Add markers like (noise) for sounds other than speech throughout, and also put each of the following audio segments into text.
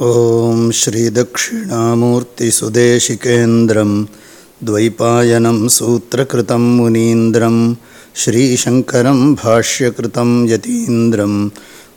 ॐ श्रीदक्षिणामूर्तिसुदेशिकेन्द्रं द्वैपायनं सूत्रकृतं मुनीन्द्रं श्रीशङ्करं भाष्यकृतं यतीन्द्रं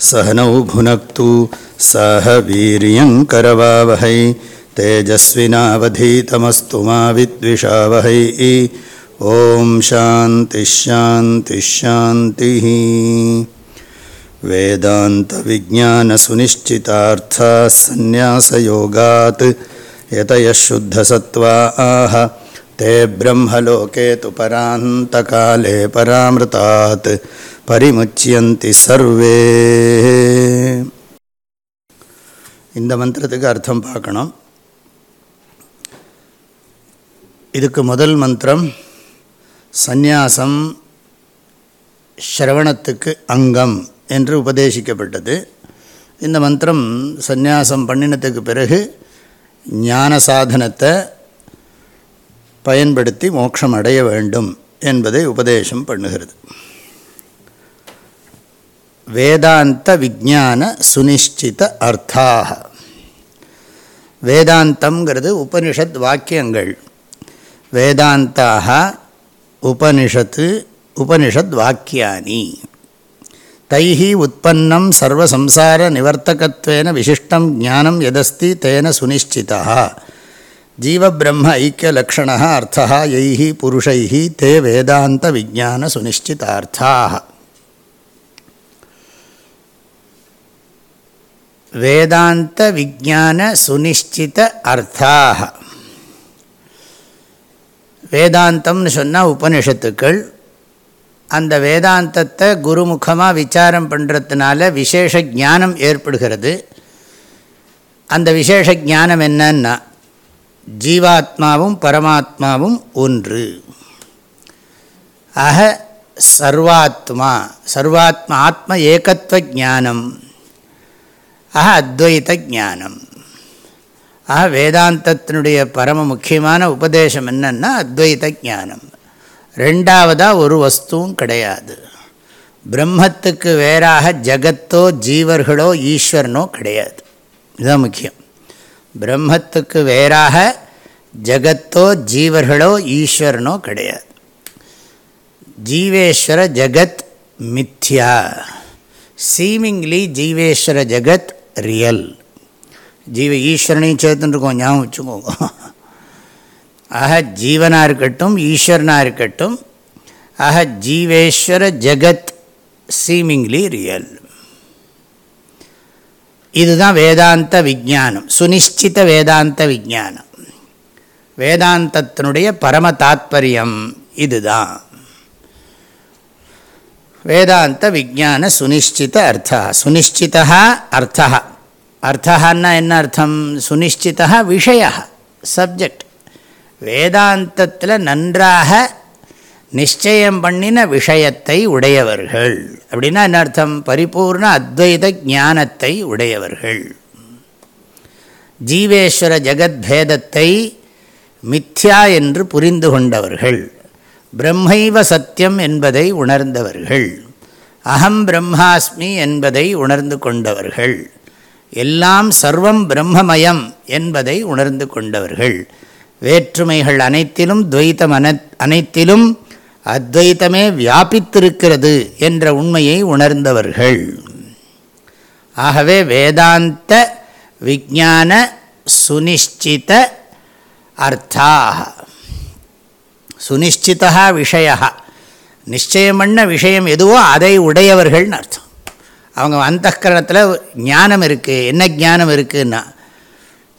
सहनौ भुनक्तु। सह वीर्यङ्करवावहै तेजस्विनावधीतमस्तु मा विद्विषावहै। ॐ शान्तिश्शान्तिश्शान्तिः वेदान्तविज्ञानसुनिश्चितार्थाः सन्न्यासयोगात्। यतयः शुद्धसत्त्वा आह ते ब्रह्मलोके तु परान्तकाले परामृतात् பரிமுச்சியந்தி சர்வே இந்த மந்திரத்துக்கு அர்த்தம் பார்க்கணும் இதுக்கு முதல் மந்திரம் சந்நியாசம் ஸ்ரவணத்துக்கு அங்கம் என்று உபதேசிக்கப்பட்டது இந்த மந்திரம் சந்நியாசம் பண்ணினத்துக்கு பிறகு ஞான சாதனத்தை பயன்படுத்தி மோட்சம் அடைய வேண்டும் என்பதை உபதேசம் பண்ணுகிறது. வேதாந்த விஜான சுனிஷ்டித அர்த்தாக. வேதாந்தம்ங்கிறது உபனிஷத் வாக்கியங்கள். வேதாந்தாக உபனிஷத்து உபனிஷத் வாக்கியானி. தைஹி உற்பன்னம் சர்வசம்சார நிவர்த்தகத்வேன விசிஷ்டம் ஜானம் எதஸ்தி தேன சுனிஷ்டிதா. ஜீவபிரம்ம ஐக்கிய லக்ஷணா அர்த்தா எய்ஹி புருஷைஹி தே வேதாந்த விஜான சுனிச்சிதார்த்தாக வேதாந்த விஜான சுனிச்சித அர்த்தாக. வேதாந்தம்னு சொன்னால் உபனிஷத்துக்கள். அந்த வேதாந்தத்தை குருமுகமாக விசாரம் பண்ணுறதுனால விசேஷ ஜானம் ஏற்படுகிறது. அந்த விசேஷ ஜானம் என்னன்னா ஜீவாத்மாவும் பரமாத்மாவும் ஒன்று. அஹ சர்வாத்மா சர்வாத்மா ஆத்ம ஏகத்துவ ஜானம் அஹ அத்வைத ஜானம் ஆக வேதாந்தத்தினுடைய பரம முக்கியமான உபதேசம் என்னன்னா அத்வைத ஜானம் ரெண்டாவதாக ஒரு வஸ்துவும் கிடையாது. பிரம்மத்துக்கு வேறாக ஜகத்தோ ஜீவர்களோ ஈஸ்வரனோ கிடையாது. இதுதான் முக்கியம். பிரம்மத்துக்கு வேறாக ஜகத்தோ ஜீவர்களோ ஈஸ்வரனோ கிடையாது. ஜீவேஸ்வர ஜகத் மித்யா. சீமிங்லி ஜீவேஸ்வர ஜகத் ரியல் ஜீவ ஈஸ்வரனையும் சேர்த்துட்டுருக்கோம் ஞாபகம் வச்சுக்கோங்க. ஆக ஜீவனாக இருக்கட்டும் ஈஸ்வரனாக இருக்கட்டும் ஆக ஜீவேஸ்வர ஜகத் சீமிங்லி ரியல் இதுதான் வேதாந்த விஜானம் சுனிஷ்டித வேதாந்த விஜானம் வேதாந்தத்தினுடைய பரம தாத்பரியம் இதுதான். வேதாந்த விஜான சுனிஷ்டித அர்த்தா சுனிஷ்டிதா அர்த்தா. அர்த்தன்னா என்ன அர்த்தம்? சுனிஷ்டிதா விஷய சப்ஜெக்ட். வேதாந்தத்தில் நன்றாக நிச்சயம் பண்ணின விஷயத்தை உடையவர்கள். அப்படின்னா என்ன அர்த்தம்? பரிபூர்ண அத்வைத ஞானத்தை உடையவர்கள். ஜீவேஸ்வர ஜெகத்பேதத்தை மித்யா என்று புரிந்து கொண்டவர்கள். பிரம்மைவ சத்தியம் என்பதை உணர்ந்தவர்கள். அகம் பிரம்மாஸ்மி என்பதை உணர்ந்து கொண்டவர்கள். எல்லாம் சர்வம் பிரம்மமயம் என்பதை உணர்ந்து கொண்டவர்கள். வேற்றுமைகள் அனைத்திலும் துவைத்தம் அனைத்திலும் அத்வைத்தமே வியாபித்திருக்கிறது என்ற உண்மையை உணர்ந்தவர்கள். ஆகவே வேதாந்த விஜான சுனிஷ்டித அர்த்தாக சுனிஷ்டிதா விஷயா நிச்சயம் பண்ண விஷயம் எதுவோ அதை உடையவர்கள்னு அர்த்தம். அவங்க அந்த கரணத்தில் ஞானம் இருக்குது என்ன ஞானம் இருக்குதுன்னா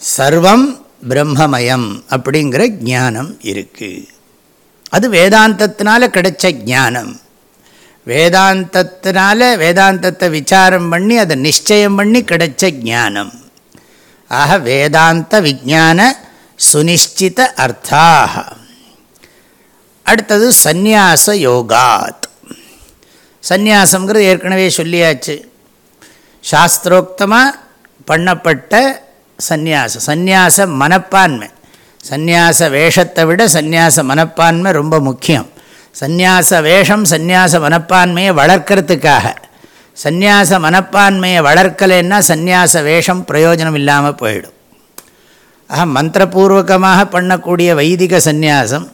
சர்வம் பிரம்மமயம் அப்படிங்கிற ஞானம் இருக்குது அது வேதாந்தத்தினால கிடைச்ச ஞானம். வேதாந்தத்தினால வேதாந்தத்தை விசாரம் பண்ணி அதை நிச்சயம் பண்ணி கிடைச்ச ஞானம். ஆக வேதாந்த விஜான சுனிஷ்டித அர்த்தாக. அடுத்தது சந்நியாச யோகாத். சந்நியாசங்கிறது ஏற்கனவே சொல்லியாச்சு. சாஸ்திரோக்தமாக பண்ணப்பட்ட சந்நியாசம். சந்நியாச மனப்பான்மை. சந்நியாச வேஷத்தை விட சந்நியாச மனப்பான்மை ரொம்ப முக்கியம். சந்நியாச வேஷம் சந்நியாச மனப்பான்மையை வளர்க்கறதுக்காக. சந்நியாச மனப்பான்மையை வளர்க்கலைன்னா சந்நியாச வேஷம் பிரயோஜனம் இல்லாமல் போயிடும். ஆக மந்திரபூர்வகமாக பண்ணக்கூடிய வைதிக சந்நியாசம்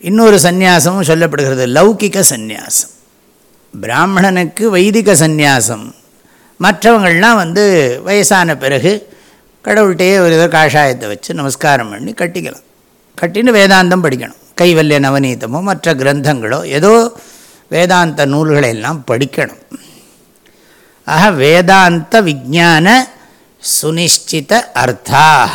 இன்னொரு சந்நியாசமும் சொல்லப்படுகிறது லௌகிக சந்நியாசம். பிராமணனுக்கு வைதிக சந்நியாசம். மற்றவங்கள்லாம் வந்து வயசான பிறகு கடவுள்கிட்டையே ஒரு ஏதோ காஷாயத்தை வச்சு நமஸ்காரம் பண்ணி கட்டிக்கலாம். கட்டின்னு வேதாந்தம் படிக்கணும். கைவல்ய நவநீதமோ மற்ற கிரந்தங்களோ ஏதோ வேதாந்த நூல்களை எல்லாம் படிக்கணும். ஆக வேதாந்த விஜான சுனிஷ்டித அர்த்தாக.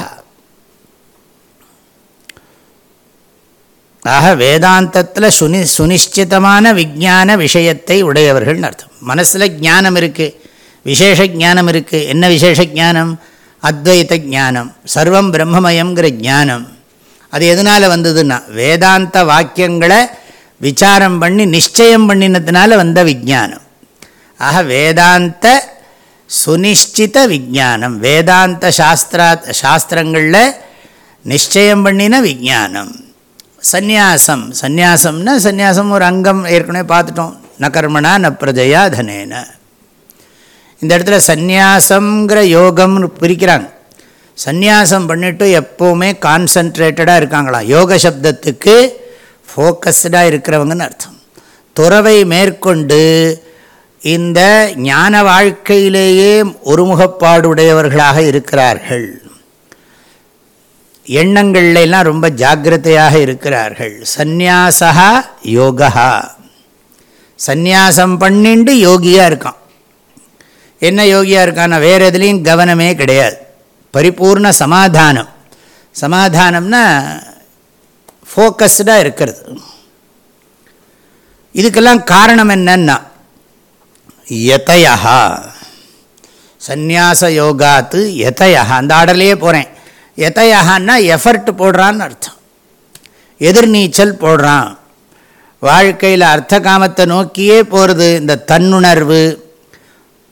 ஆக வேதாந்தத்தில் சுனி சுனிஷ்டிதமான விஜான விஷயத்தை உடையவர்கள்னு அர்த்தம். மனசில் ஞானம் இருக்குது விசேஷ ஞானம் இருக்குது என்ன விசேஷ ஞானம்? அத்வைத ஞானம் சர்வம் பிரம்மமயங்கிற ஞானம் அது எதனால் வந்ததுன்னா வேதாந்த வாக்கியங்களை விசாரம் பண்ணி நிச்சயம் பண்ணினதுனால வந்த விஜானம். ஆக வேதாந்த சுனிஷ்டித விஜானம். வேதாந்த சாஸ்திரா சாஸ்திரங்களில் நிச்சயம் பண்ணின விஜானம். சந்நியாசம். சந்நியாசம்னா சந்நியாசம் ஒரு அங்கம் ஏற்கனவே பார்த்துட்டோம். ந கர்மனா ந பிரஜயா தனேன இந்த இடத்துல சந்நியாசங்கிற யோகம்னு பிரிக்கிறாங்க. சந்நியாசம் பண்ணிவிட்டு எப்போவுமே கான்சன்ட்ரேட்டடாக இருக்காங்களாம் யோக சப்தத்துக்கு ஃபோக்கஸ்டாக இருக்கிறவங்கன்னு அர்த்தம். துறவை மேற்கொண்டு இந்த ஞான வாழ்க்கையிலேயே ஒருமுகப்பாடுடையவர்களாக இருக்கிறார்கள். எண்ணங்கள்லாம் ரொம்ப ஜாக்கிரதையாக இருக்கிறார்கள். சந்நியாசா யோகா சந்நியாசம் பண்ணிண்டு யோகியாக இருக்கான். என்ன யோகியாக இருக்கான்னா வேறு எதுலேயும் கவனமே கிடையாது. பரிபூர்ண சமாதானம். சமாதானம்னா ஃபோக்கஸ்டாக இருக்கிறது. இதுக்கெல்லாம் காரணம் என்னன்னா எதையா சந்நியாச யோகாத்து எதையா அந்த ஆர்டர்லேயே போகிறேன் எதையான்னா எஃபர்ட் போடுறான்னு அர்த்தம். எதிர்நீச்சல் போடுறான். வாழ்க்கையில் அர்த்த காமத்தை நோக்கியே போகிறது இந்த தன்னுணர்வு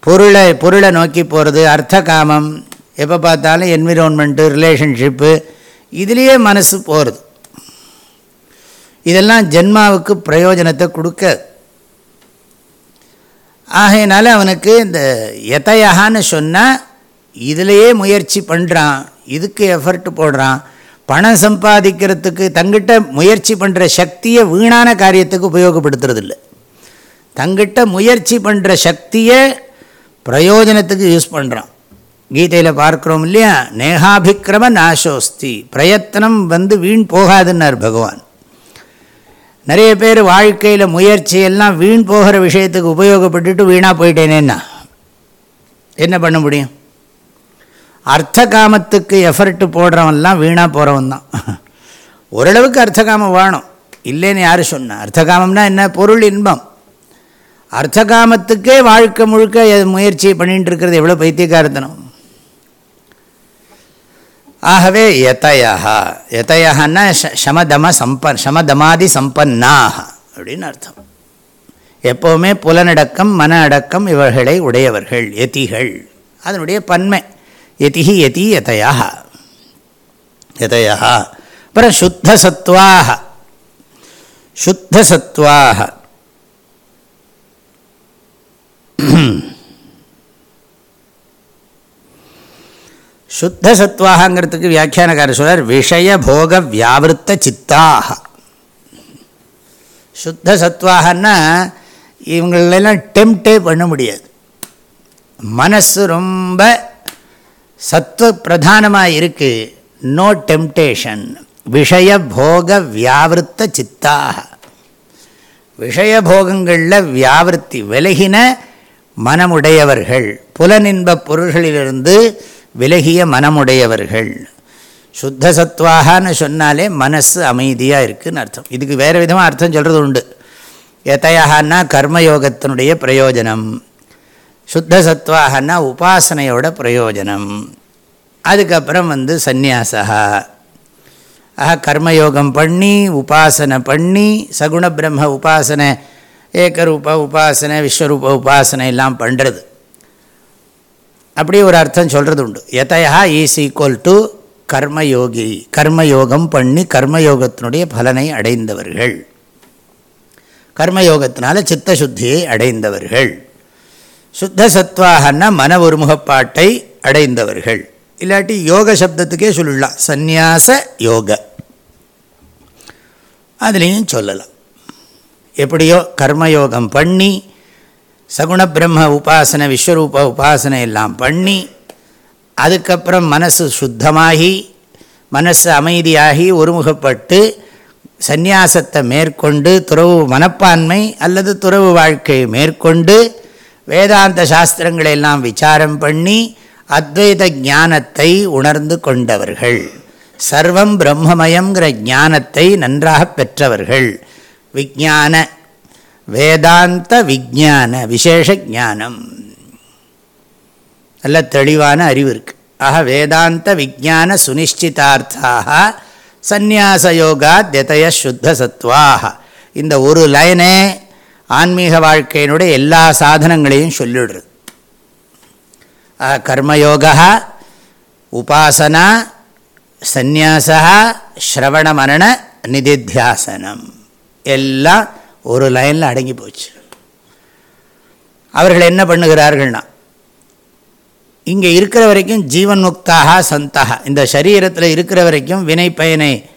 பொருளை பொருளை நோக்கி போகிறது அர்த்த காமம் எப்போ பார்த்தாலும் என்விரான்மெண்ட்டு ரிலேஷன்ஷிப்பு இதுலேயே மனசு போகிறது இதெல்லாம் ஜென்மாவுக்கு பிரயோஜனத்தை கொடுக்க ஆகையினால அவனுக்கு இந்த எதையகான்னு சொன்னால் இதிலையே முயற்சி பண்ணுறான் இதுக்கு எஃபர்ட் போடுறான் பணம் சம்பாதிக்கிறதுக்கு தங்கிட்ட முயற்சி பண்ணுற சக்தியை வீணான காரியத்துக்கு உபயோகப்படுத்துறதில்ல. தங்கிட்ட முயற்சி பண்ணுற சக்தியை பிரயோஜனத்துக்கு யூஸ் பண்ணுறான் கீதையில் பார்க்குறோம் இல்லையா? நேகாபிக்கிரம நாசோஸ்தி. பிரயத்தனம் வந்து வீண் போகாதுன்னார் பகவான். நிறைய பேர் வாழ்க்கையில் முயற்சியெல்லாம் வீண் போகிற விஷயத்துக்கு உபயோகப்பட்டுட்டு வீணாக போயிட்டேனேன்னா என்ன? பண்ண முடியும்? அர்த்த காமத்துக்கு எஃபர்ட் போடுறவன்லாம் வீணாக போகிறவன் தான். ஓரளவுக்கு அர்த்த காமம் வேணும் இல்லைன்னு யார் சொன்னா? அர்த்த காமம்னா என்ன? பொருள் இன்பம். அர்த்த காமத்துக்கே வாழ்க்கை முழுக்க முயற்சி பண்ணிட்டு இருக்கிறது எவ்வளோ பைத்தியக்காரத்தனம். ஆகவே எதையா எதையன்னா சமதம சம்பன் சமதமாதி சம்பன்னாக அப்படின்னு அர்த்தம். எப்போவுமே புலனடக்கம் மன அடக்கம் இவர்களை உடையவர்கள் எதிகள். அதனுடைய பன்மை. எதிகி எதி எதையா எதையா அப்புறம் சுத்த சத்வாக சுத்த சத்வாக (clears throat) சுத்த சத்வாகங்கிறதுக்கு வியாக்கியானக்காரர் சொல்கிறார் விஷய போக வியாவிருத்த சித்தாக சுத்த சத்வாகன்னா இவங்களெல்லாம் டெம்டே பண்ண முடியாது. மனசு ரொம்ப சத்துவ பிரதானமாக இருக்குது நோ டெம்டேஷன் விஷய போக வியாவிருத்த சித்தாக விஷயபோகங்களில் வியாவிருத்தி விலகின மனமுடையவர்கள். புலனின்ப பொருள்களிலிருந்து விலகிய மனமுடையவர்கள். சுத்த சத்வாகன்னு சொன்னாலே மனசு அமைதியாக இருக்குதுன்னு அர்த்தம். இதுக்கு வேறு விதமாக அர்த்தம் சொல்கிறது உண்டு. எத்தையாகனா கர்மயோகத்தினுடைய பிரயோஜனம். சுத்த சத்வாகனா உபாசனையோட பிரயோஜனம். அதுக்கப்புறம் வந்து சந்நியாசா. ஆஹா கர்மயோகம் பண்ணி உபாசனை பண்ணி சகுண பிரம்ம உபாசனை ஏகரூப உபாசனை விஸ்வரூப உபாசனை எல்லாம் பண்ணுறது அப்படி ஒரு அர்த்தம் சொல்கிறது உண்டு எதையா ஈஸ் ஈக்குவல் டு கர்மயோகி கர்மயோகம் பண்ணி கர்மயோகத்தினுடைய பலனை அடைந்தவர்கள். கர்மயோகத்தினால சித்த சுத்தியை அடைந்தவர்கள். சுத்த சத்வாகன்னா மன ஒருமுகப்பாட்டை அடைந்தவர்கள். இல்லாட்டி யோக சப்தத்துக்கே சொல்லலாம் சந்நியாச யோக. அதுலேயும் சொல்லலாம். எப்படியோ கர்மயோகம் பண்ணி சகுண பிரம்ம உபாசனை விஸ்வரூப உபாசனை எல்லாம் பண்ணி அதுக்கப்புறம் மனசு சுத்தமாகி மனசு அமைதியாகி ஒருமுகப்பட்டு சந்நியாசத்தை மேற்கொண்டு துறவு மனப்பான்மை அல்லது துறவு வாழ்க்கையை மேற்கொண்டு வேதாந்த சாஸ்திரங்களை எல்லாம் விசாரம் பண்ணி அத்வைத ஞானத்தை உணர்ந்து கொண்டவர்கள். சர்வம் பிரம்மமயங்கிற ஞானத்தை நன்றாக பெற்றவர்கள். விஜான வேதாந்த விஜான விசேஷ ஜானம் நல்ல தெளிவான அறிவு இருக்குது ஆக வேதாந்த விஜான சுனிஷ்டிதார்த்தாக சந்நியாசயோகா தியதய சுத்த சத்வாக இந்த ஒரு லைனே ஆன்மீக வாழ்க்கையினுடைய எல்லா சாதனங்களையும் சொல்லிடுறது. கர்மயோகா உபாசனா சந்நியாசா ஸ்ரவண மரண நிதித்தியாசனம். எல்லாம் ஒரு லைனில் அடங்கி போச்சு. அவர்கள் என்ன பண்ணுகிறார்கள்னா இங்கே இருக்கிற வரைக்கும் ஜீவன் முக்தாக சந்தாக இந்த சரீரத்தில் இருக்கிற வரைக்கும் வினை பயனை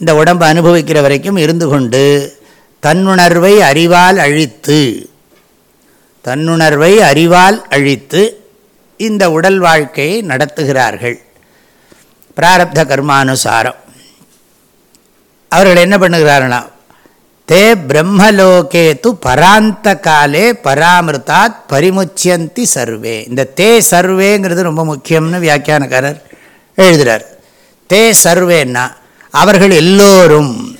இந்த உடம்பை அனுபவிக்கிற வரைக்கும் இருந்து கொண்டு தன்னுணர்வை அறிவால் அழித்து தன்னுணர்வை அறிவால் அழித்து இந்த உடல் வாழ்க்கையை நடத்துகிறார்கள். பிராரப்த கர்மானுசாரம். அவர்கள் என்ன பண்ணுகிறார்களா தே பிரம்மலோகே து பராந்த காலே பராமிருத்தாத் பரிமுச்சியந்தி சர்வே இந்த தே சர்வேங்கிறது ரொம்ப முக்கியம்னு வியாக்கியானக்காரர் எழுதுகிறார் தே சர்வேன்னா அவர்கள் எல்லோரும்.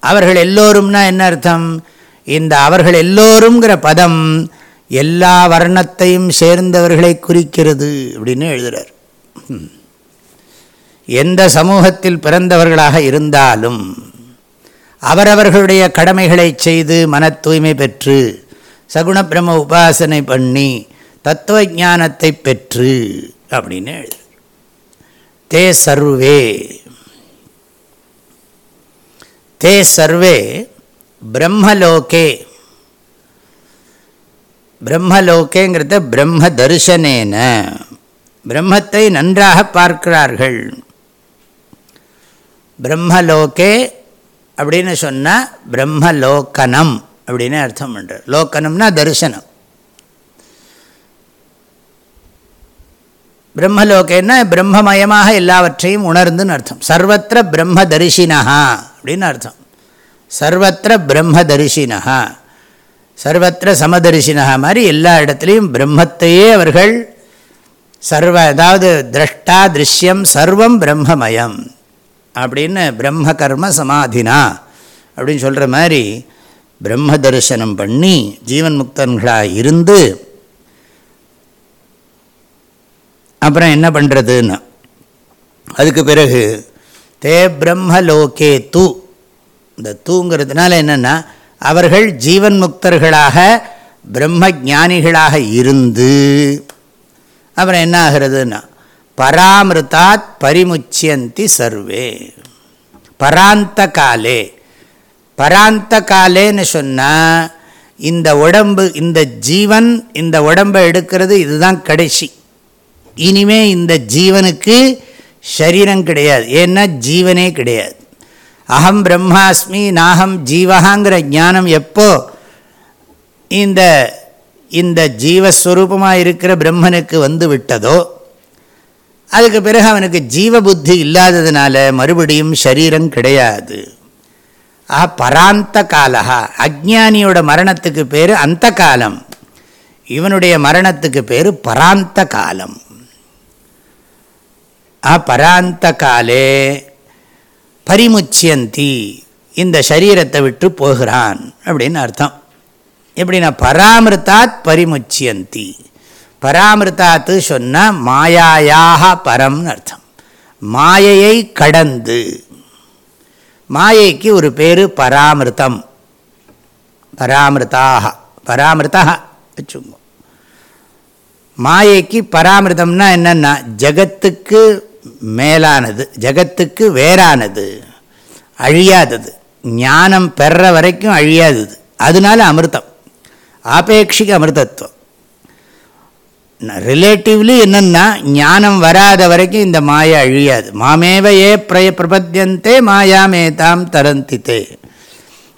அவர்கள் எல்லோரும்னா என்ன அர்த்தம்? இந்த அவர்கள் எல்லோருங்கிற பதம் எல்லா வர்ணத்தையும் சேர்ந்தவர்களை குறிக்கிறது அப்படின்னு எழுதுகிறார் எந்த சமூகத்தில் பிறந்தவர்களாக இருந்தாலும் அவரவர்களுடைய கடமைகளை செய்து மன தூய்மை பெற்று சகுண பிரம்ம உபாசனை பண்ணி தத்துவ ஞானத்தை பெற்று அப்படின்னு எழுது. தே சர்வே. தே சர்வே பிரம்மலோகே. பிரம்மலோகேங்கிறத பிரம்ம தரிசனேன பிரம்மத்தை நன்றாக பார்க்கிறார்கள். பிரம்மலோகே அப்படின்னு சொன்னால் பிரம்மலோக்கனம் அப்படின்னு அர்த்தம் பண்ணுறார் லோக்கனம்னா தரிசனம். பிரம்மலோகேன்னா பிரம்மமயமாக எல்லாவற்றையும் உணர்ந்துன்னு அர்த்தம். சர்வத்திர பிரம்ம தரிசினா அப்படின்னு அர்த்தம். சர்வத்திர பிரம்ம தரிசினா சர்வத்திர சமதரிசினா மாதிரி எல்லா இடத்துலையும் பிரம்மத்தையே அவர்கள் சர்வ அதாவது திரஷ்டா திருஷ்யம் சர்வம் பிரம்மமயம். அப்படின்னு பிரம்ம கர்ம சமாதினா அப்படின்னு சொல்கிற மாதிரி பிரம்ம தரிசனம் பண்ணி ஜீவன் முக்தன்களாக இருந்து அப்புறம் என்ன பண்ணுறதுன்னு அதுக்கு பிறகு தே பிரம்ம லோகே தூ. இந்த தூங்கிறதுனால என்னென்னா அவர்கள் ஜீவன் முக்தர்களாக பிரம்ம ஞானிகளாக இருந்து அப்புறம் என்ன ஆகிறதுன்னா பராமிருத்தாத் பரிமுச்சியந்தி சர்வே. பராந்த காலே பராந்த காலேன்னு சொன்னால் இந்த உடம்பு இந்த ஜீவன் இந்த உடம்பை எடுக்கிறது இதுதான் கடைசி. இனிமே இந்த ஜீவனுக்கு சரீரம் கிடையாது. ஏன்னா ஜீவனே கிடையாது. அகம் பிரம்மாஸ்மி நாகம் ஜீவகாங்கிற ஞானம் எப்போ இந்த இந்த ஜீவஸ்வரூபமாக இருக்கிற பிரம்மனுக்கு வந்து விட்டதோ அதுக்கு பிறகு அவனுக்கு ஜீவ புத்தி இல்லாததுனால மறுபடியும் சரீரம் கிடையாது. ஆ பராந்த காலா அஜானியோட மரணத்துக்கு பேர் அந்த காலம். இவனுடைய மரணத்துக்கு பேர் பராந்த காலம். ஆ பராந்த காலே பரிமுச்சியந்தி. இந்த சரீரத்தை விட்டு போகிறான் அப்படின்னு அர்த்தம். எப்படின்னா பராமிருத்தாத் பரிமுச்சியந்தி. பராமிருத்தாத்து சொன்னால் மாயாயாக பரம்னு அர்த்தம். மாயையை கடந்து. மாயைக்கு ஒரு பேர் பராமிருத்தம். பராமிருத்தாக. பராமிருத்தா வச்சுங்க மாயைக்கு பராமிருத்தம்னா என்னென்னா ஜகத்துக்கு மேலானது ஜகத்துக்கு வேறானது அழியாதது. ஞானம் பெற வரைக்கும் அழியாதது. அதனால அமிர்தம். ஆபேட்சிக அமிர்தத்துவம். ரிலேட்டிவ்லி என்னென்னா ஞானம் வராத வரைக்கும் இந்த மாயை அழியாது. மாமேவ ஏ பிரய பிரபத்தியந்தே மாயாமே தாம் தரந்தித்தே.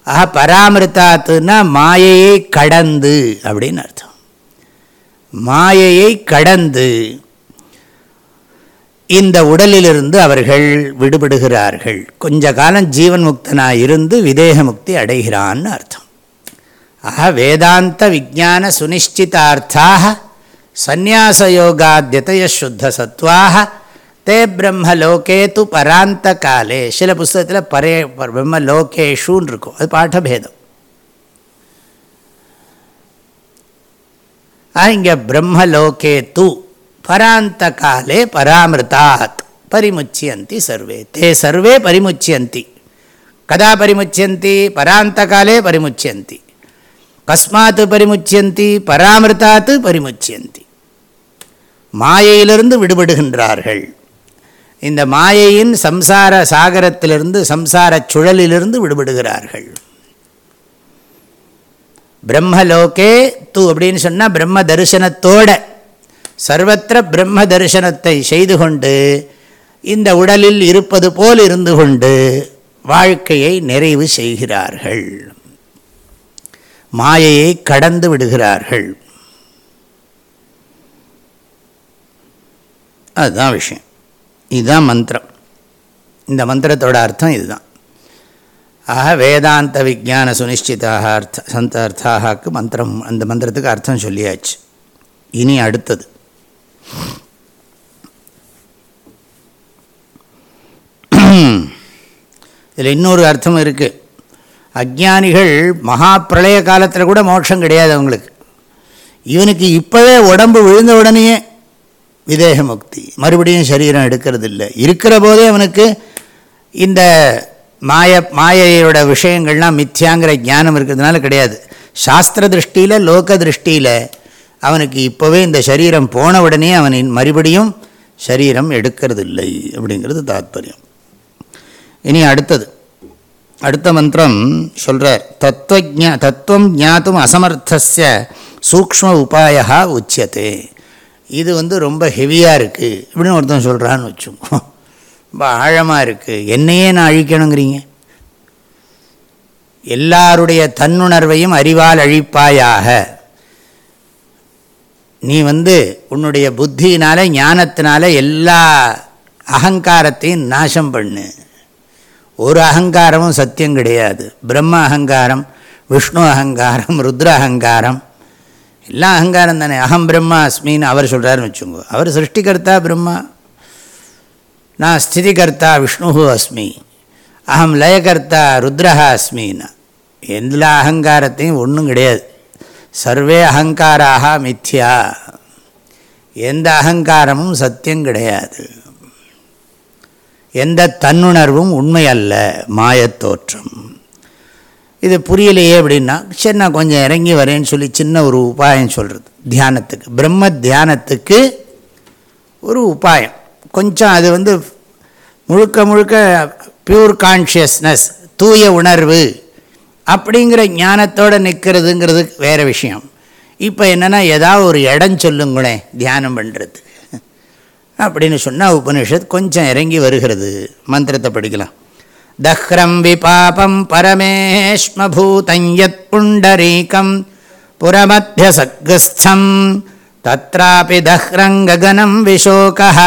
ஆஹா பராமிருத்தாத்துன்னா மாயையை கடந்து அப்படின்னு அர்த்தம். மாயையை கடந்து இந்த உடலிலிருந்து அவர்கள் விடுபடுகிறார்கள். கொஞ்ச காலம் ஜீவன் முக்தனாக இருந்து விதேக முக்தி அடைகிறான்னு அர்த்தம். ஆக வேதாந்த விஜான சுனிஷ்டிதார்த்தாக சந்நியாசயோகாத்யதய சுத்த சத்வாக தே பிரம்மலோகே து பராந்த காலே சில புஸ்தகத்தில் பரே பிரம்மலோகேஷுன்னு இருக்கும் அது பாட்டபேதம். இங்கே பிரம்மலோகே து பராந்த காலே பராமிருதாத். பரிமுச்சியந்தி சர்வே. தே சர்வே பரிமுச்சியந்தி. கதா பரிமுச்சியந்தி பராந்த காலே பரிமுச்சியந்தி. கஸ்மாத் பரிமுச்சியந்தி பராமிருத்தாத்து பரிமுச்சியந்தி. மாயையிலிருந்து விடுபடுகின்றார்கள். இந்த மாயையின் சம்சார சாகரத்திலிருந்து சம்சார சுழலிலிருந்து விடுபடுகிறார்கள். பிரம்மலோகே தூ அப்படின்னு சொன்னால் பிரம்ம தரிசனத்தோட சர்வத்திர பிரம்ம தரிசனத்தை செய்து கொண்டு இந்த உடலில் இருப்பது போல் இருந்து கொண்டு வாழ்க்கையை நிறைவு செய்கிறார்கள். மாயையை கடந்து விடுகிறார்கள். அதுதான் விஷயம். இதுதான் மந்திரம். இந்த மந்திரத்தோட அர்த்தம் இதுதான். ஆக வேதாந்த விஜான சுனிஷ்டிதாக அர்த்த சந்த அர்த்தாகாக்கு மந்திரம் அந்த மந்திரத்துக்கு அர்த்தம் சொல்லியாச்சு. இனி அடுத்தது. இதில் இன்னொரு அர்த்தம் இருக்குது அஜானிகள் மகா பிரளய காலத்தில் கூட மோட்சம் கிடையாது அவங்களுக்கு. இவனுக்கு இப்போவே உடம்பு விழுந்த உடனேயே விதேக முக்தி மறுபடியும் சரீரம் எடுக்கிறது இல்லை இருக்கிற போதே அவனுக்கு இந்த மாய மாயையோட விஷயங்கள்லாம் மித்யாங்கிற ஞானம் இருக்கிறதுனால கிடையாது. சாஸ்திர திருஷ்டியில் லோக திருஷ்டியில் அவனுக்கு இப்போவே இந்த சரீரம் போன உடனே அவனின் மறுபடியும் சரீரம் எடுக்கிறது இல்லை அப்படிங்கிறது தாத்பரியம். இனி அடுத்தது. அடுத்த மந்திரம் சொல்கிறார் தத்துவஜா தத்துவம் ஞாத்தும் அசமர்த்தஸ்ய சூக்ம உபாயா உச்சியத்தே இது வந்து ரொம்ப ஹெவியாக இருக்குது இப்படின்னு ஒருத்தன் சொல்கிறான்னு வச்சுக்கோ. ரொம்ப ஆழமாக இருக்குது என்னையே நான் அழிக்கணுங்கிறீங்க. எல்லாருடைய தன்னுணர்வையும் அறிவால் அழிப்பாயாக. நீ வந்து உன்னுடைய புத்தியினால் ஞானத்தினால எல்லா அகங்காரத்தையும் நாசம் பண்ணு. ஒரு அகங்காரமும் சத்தியம் கிடையாது. பிரம்ம அகங்காரம் விஷ்ணு அகங்காரம் ருத்ர அகங்காரம். எல்லாம் அகங்காரம் தானே. அகம் பிரம்மா அஸ்மின்னு அவர் சொல்கிறாருன்னு வச்சுக்கோங்க அவர் சிருஷ்டிகர்த்தா பிரம்மா. நான் ஸ்திதிகர்த்தா விஷ்ணு அஸ்மி. அகம் லயகர்த்தா ருத்ரஹா அஸ்மின்னா. எல்லா அகங்காரத்தையும் ஒன்றும் கிடையாது. சர்வே அகங்காராக மித்யா. எந்த அகங்காரமும் சத்தியம் கிடையாது. எந்த தன்னுணர்வும் உண்மை அல்ல மாயத்தோற்றம் இது புரியலையே அப்படின்னா சரி நான் கொஞ்சம் இறங்கி வரேன்னு சொல்லி சின்ன ஒரு உபாயம் சொல்கிறது தியானத்துக்கு பிரம்ம தியானத்துக்கு ஒரு உபாயம். கொஞ்சம் அது வந்து முழுக்க முழுக்க பியூர் கான்ஷியஸ்னஸ் தூய உணர்வு அப்படிங்கிற ஞானத்தோடு நிற்கிறதுங்கிறது வேறு விஷயம். இப்போ என்னென்னா ஏதாவது ஒரு இடம் சொல்லுங்களேன் தியானம் பண்ணுறதுக்கு அப்படின்னு சொன்னால் உபனிஷத் கொஞ்சம் இறங்கி வருகிறது. மந்திரத்தை படிக்கலாம். தஹ்ரம் விபாபம் பரமேஷ்மபூதம் யத் புண்டரீகம் புரமத்தியசகஸ்தம் தத்ராபி தஹ்ரங்ககனம் விஷோகः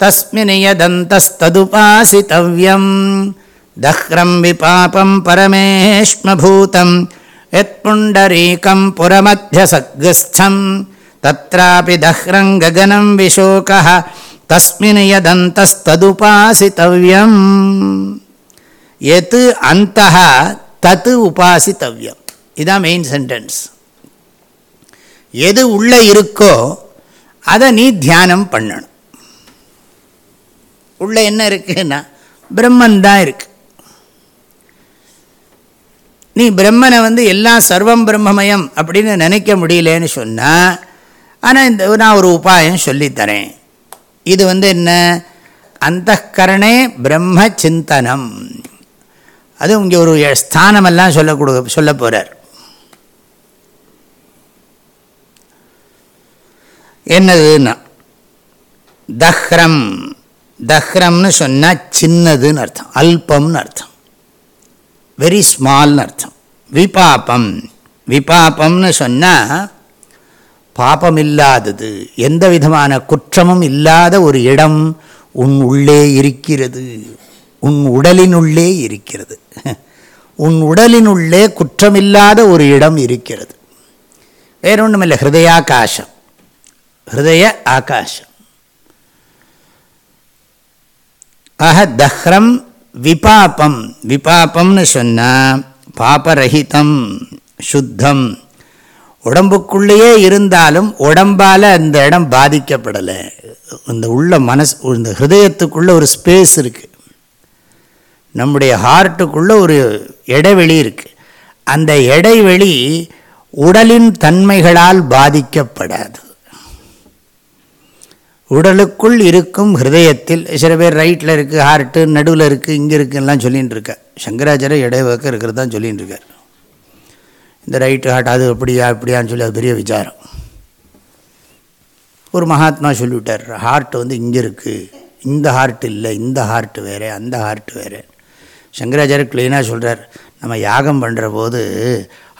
தஸ்மின் யதந்தஸ்ததுபாசித்தவ்யம் தஹ்ரம் விபாபம் பரமேஷ்மபூதம் யத் புண்டரீகம் புரமத்தியசகஸ்தம் தத்ராபி தஹ்ரங்ககனம் விஷோகः தஸ்மின் யதந்தஸ்ததுபாசித்தவ்யம் எது அந்த தத்து உபாசித்தவ்யம் இதான் மெயின் சென்டென்ஸ் எது உள்ளே இருக்கோ அதை நீ தியானம் பண்ணணும். உள்ளே என்ன இருக்குன்னா பிரம்மன் தான் இருக்கு. நீ பிரம்மனை வந்து எல்லாம் சர்வம் பிரம்மமயம் அப்படின்னு நினைக்க முடியலன்னு சொன்னால் ஆனால் இந்த நான் ஒரு உபாயம் சொல்லித்தரேன். இது வந்து என்ன? அந்த கரணே பிரம்ம சிந்தனம். அது இங்கே ஒரு ஸ்தானமெல்லாம் சொல்ல கொடு சொல்ல போகிறார் என்னதுன்னா தஹ்ரம். தஹ்ரம்னு சொன்னால் சின்னதுன்னு அர்த்தம். அல்பம்னு அர்த்தம். வெரி ஸ்மால்னு அர்த்தம். விபாபம். விபாபம்னு சொன்னால் பாபமில்லாதது. எந்த விதமான குற்றமும் இல்லாத ஒரு இடம் உன் உள்ளே இருக்கிறது. உன் உடலினுள்ளே இருக்கிறது. உன் உடலினுள்ளே குற்றமில்லாத ஒரு இடம் இருக்கிறது. வேற ஒன்றுமில்லை ஹிருதயாகாசம். ஹிருதய ஆகாசம். ஆக தஹ்ரம் விபாபம். விபாபம்னு சொன்னால் பாபரஹிதம் சுத்தம். உடம்புக்குள்ளேயே இருந்தாலும் உடம்பால் அந்த இடம் பாதிக்கப்படலை. இந்த உள்ள மனசு இந்த ஹிருதயத்துக்குள்ளே ஒரு ஸ்பேஸ் இருக்குது நம்முடைய ஹார்ட்டுக்குள்ளே ஒரு இடைவெளி இருக்குது அந்த இடைவெளி உடலின் தன்மைகளால் பாதிக்கப்படாது. உடலுக்குள் இருக்கும் ஹிருதயத்தில் சில பேர் ரைட்டில் இருக்குது ஹார்ட்டு நடுவில் இருக்குது இங்கே இருக்குன்னெலாம் சொல்லிகிட்டு இருக்க சங்கராச்சாரிய இடைவக்கம் இருக்கிறது தான் சொல்லிகிட்டு இருக்கார் இந்த ரைட்டு ஹார்ட் அது அப்படியா இப்படியான்னு சொல்லி அது பெரிய விசாரம். ஒரு மகாத்மா சொல்லிவிட்டார் ஹார்ட் வந்து இங்கே இருக்குது இந்த ஹார்ட் இல்லை இந்த ஹார்ட் வேறு அந்த ஹார்ட் வேறு. சங்கராச்சாரியர் க்ளீனாக சொல்கிறார் நம்ம யாகம் பண்ணுற போது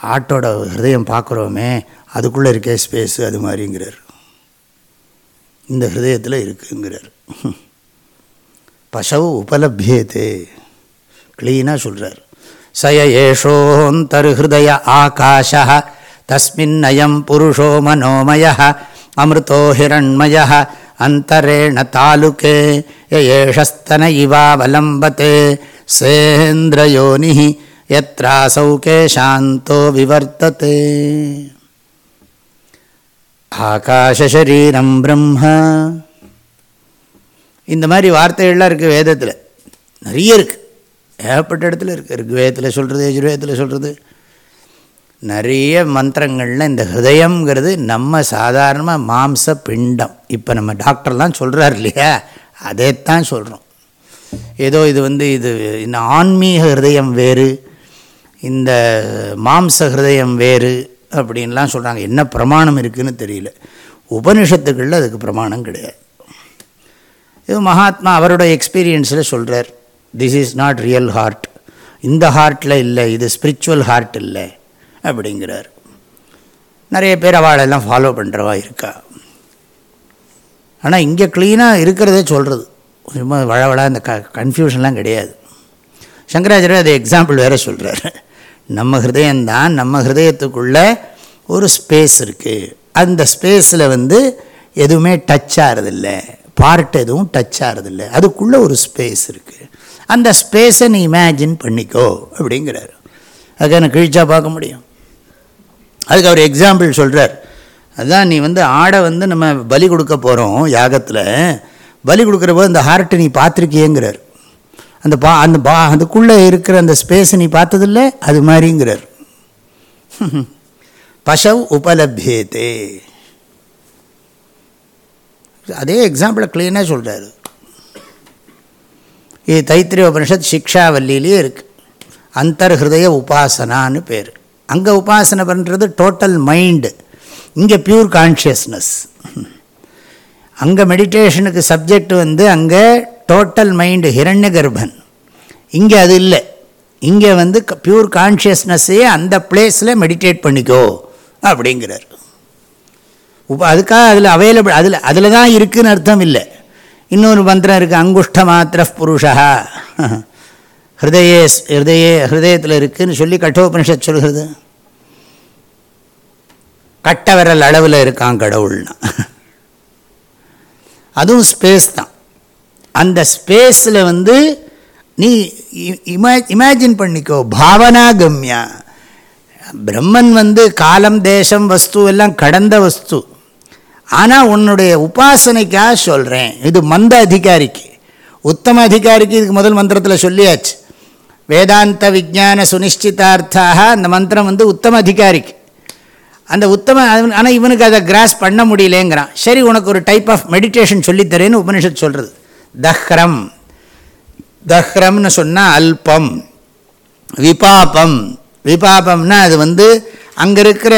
ஹார்ட்டோட ஹிருதயம் பார்க்குறோமே அதுக்குள்ளே இருக்கே ஸ்பேஸு அது மாதிரிங்கிறார். இந்த ஹிருதயத்தில் இருக்குங்கிறார். பசவு உபலபியத்தே க்ளீனாக சொல்கிறார் சய ஏஷோந்தர்ஹய ஆகாஷ தஸ்மின்னயம் புருஷோ மனோமய அமிர்தோ ஹிரண்மய அந்தரேண தாலுக்கே யேஷஸ்தன இவாவலம்பத்தே சேந்திரயோனி எத்ராசௌ கேசாந்தோ விவர்த்ததே. ஆகாஷரீரம் பிரம்மா. இந்த மாதிரி வார்த்தைகள்லாம் இருக்குது வேதத்தில். நிறைய இருக்குது ஏகப்பட்ட இடத்துல இருக்குது ருக்வேதத்தில் சொல்கிறது எஜுர்வேதத்தில் சொல்கிறது நிறைய மந்திரங்களில் இந்த ஹிருதயங்கிறது நம்ம சாதாரணமாக மாம்ச பிண்டம். இப்போ நம்ம டாக்டர்லாம் சொல்கிறார் இல்லையா? அதைத்தான் சொல்கிறோம் ஏதோ இது வந்து இது இந்த ஆன்மீக ஹிருதயம் வேறு இந்த மாம்ச ஹிருதயம் வேறு அப்படின்லாம் சொல்கிறாங்க என்ன பிரமாணம் இருக்குதுன்னு தெரியல. உபனிஷத்துக்களில் அதுக்கு பிரமாணம் கிடையாது. இது மகாத்மா அவரோட எக்ஸ்பீரியன்ஸில் சொல்கிறார் this is not real heart இந்த ஹார்ட்டில் இல்லை இது ஸ்பிரிச்சுவல் ஹார்ட் இல்லை அப்படிங்கிறார். நிறைய பேர் அவளெல்லாம் ஃபாலோ பண்ணுறவா இருக்கா? ஆனால் இங்கே க்ளீனாக இருக்கிறதே சொல்கிறது சும்மா வளவளா இந்த க கன்ஃபியூஷன்லாம் கிடையாது. சங்கராச்சாரியர் அது எக்ஸாம்பிள் வேறு சொல்கிறார் நம்ம ஹிருதயந்தான் நம்ம ஹிருதயத்துக்குள்ளே ஒரு ஸ்பேஸ் இருக்குது அந்த ஸ்பேஸில் வந்து எதுவுமே டச் ஆகிறதில்ல பார்ட் எதுவும் டச் ஆகிறதில்ல அதுக்குள்ளே ஒரு ஸ்பேஸ் இருக்குது அந்த ஸ்பேஸை நீ இமேஜின் பண்ணிக்கோ அப்படிங்கிறார். அதுக்காக நான் கிழிச்சா பார்க்க முடியும். அதுக்கு அவர் எக்ஸாம்பிள் சொல்கிறார் அதுதான் நீ வந்து ஆடை வந்து நம்ம பலி கொடுக்க போகிறோம் யாகத்தில். பலி கொடுக்குற போது அந்த ஹார்ட்டை நீ பார்த்துருக்கியேங்கிறார். அந்த பா அந்த பா அதுக்குள்ளே இருக்கிற அந்த ஸ்பேஸ் நீ பார்த்ததில்ல அது மாதிரிங்கிறார். (laughs) பசவ் உபலபியத்தே அதே எக்ஸாம்பிளை க்ளீனாக சொல்கிறாரு இது தைத்திரிய உபனிஷத் சிக்ஷாவல்லியிலேயே இருக்குது அந்தர்ஹிருதய உபாசனான்னு பேர் அங்கே உபாசனை பண்ணுறது டோட்டல் மைண்டு இங்கே பியூர் கான்ஷியஸ்னஸ் அங்கே மெடிடேஷனுக்கு சப்ஜெக்ட் வந்து அங்கே டோட்டல் மைண்டு ஹிரண்ய கர்ப்பன் இங்கே அது இல்லை இங்கே வந்து பியூர் கான்ஷியஸ்னஸ்ஸையே அந்த பிளேஸில் மெடிடேட் பண்ணிக்கோ அப்படிங்கிறார் உப அதுக்காக அதில் அவைலபிள் அதில் அதில் தான் இருக்குதுன்னு அர்த்தம் இல்லை இன்னொரு மந்திரம் இருக்குது அங்குஷ்ட மாத்திர புருஷா ஹிருதயே ஹிருதயே ஹிருதயத்தில் இருக்குதுன்னு சொல்லி கட்டோபனிஷத் சொல்கிறது. கட்ட விரல் அளவில் இருக்கான் கடவுள்னா. அதுவும் ஸ்பேஸ் தான். அந்த ஸ்பேஸில் வந்து நீ இமா இமேஜின் பண்ணிக்கோ பாவனா கம்யா. பிரம்மன் வந்து காலம் தேசம் வஸ்து எல்லாம் கடந்த வஸ்து. ஆனால் உன்னுடைய உபாசனைக்காக சொல்கிறேன் இது மந்த அதிகாரிக்கு. உத்தம அதிகாரிக்கு இதுக்கு முதல் மந்திரத்தில் சொல்லியாச்சு. வேதாந்த விஜான சுனிச்சிதார்த்தாக அந்த மந்திரம் வந்து உத்தம அதிகாரிக்கு. அந்த உத்தம ஆனால் இவனுக்கு அதை கிராஸ் பண்ண முடியலேங்கிறான். சரி உனக்கு ஒரு டைப் ஆஃப் மெடிடேஷன் சொல்லித்தரேன்னு உபனிஷத் சொல்கிறது தஹ்ரம். தஹ்ரம்னு சொன்னால் அல்பம். விபாபம். விபாபம்னா அது வந்து அங்கே இருக்கிற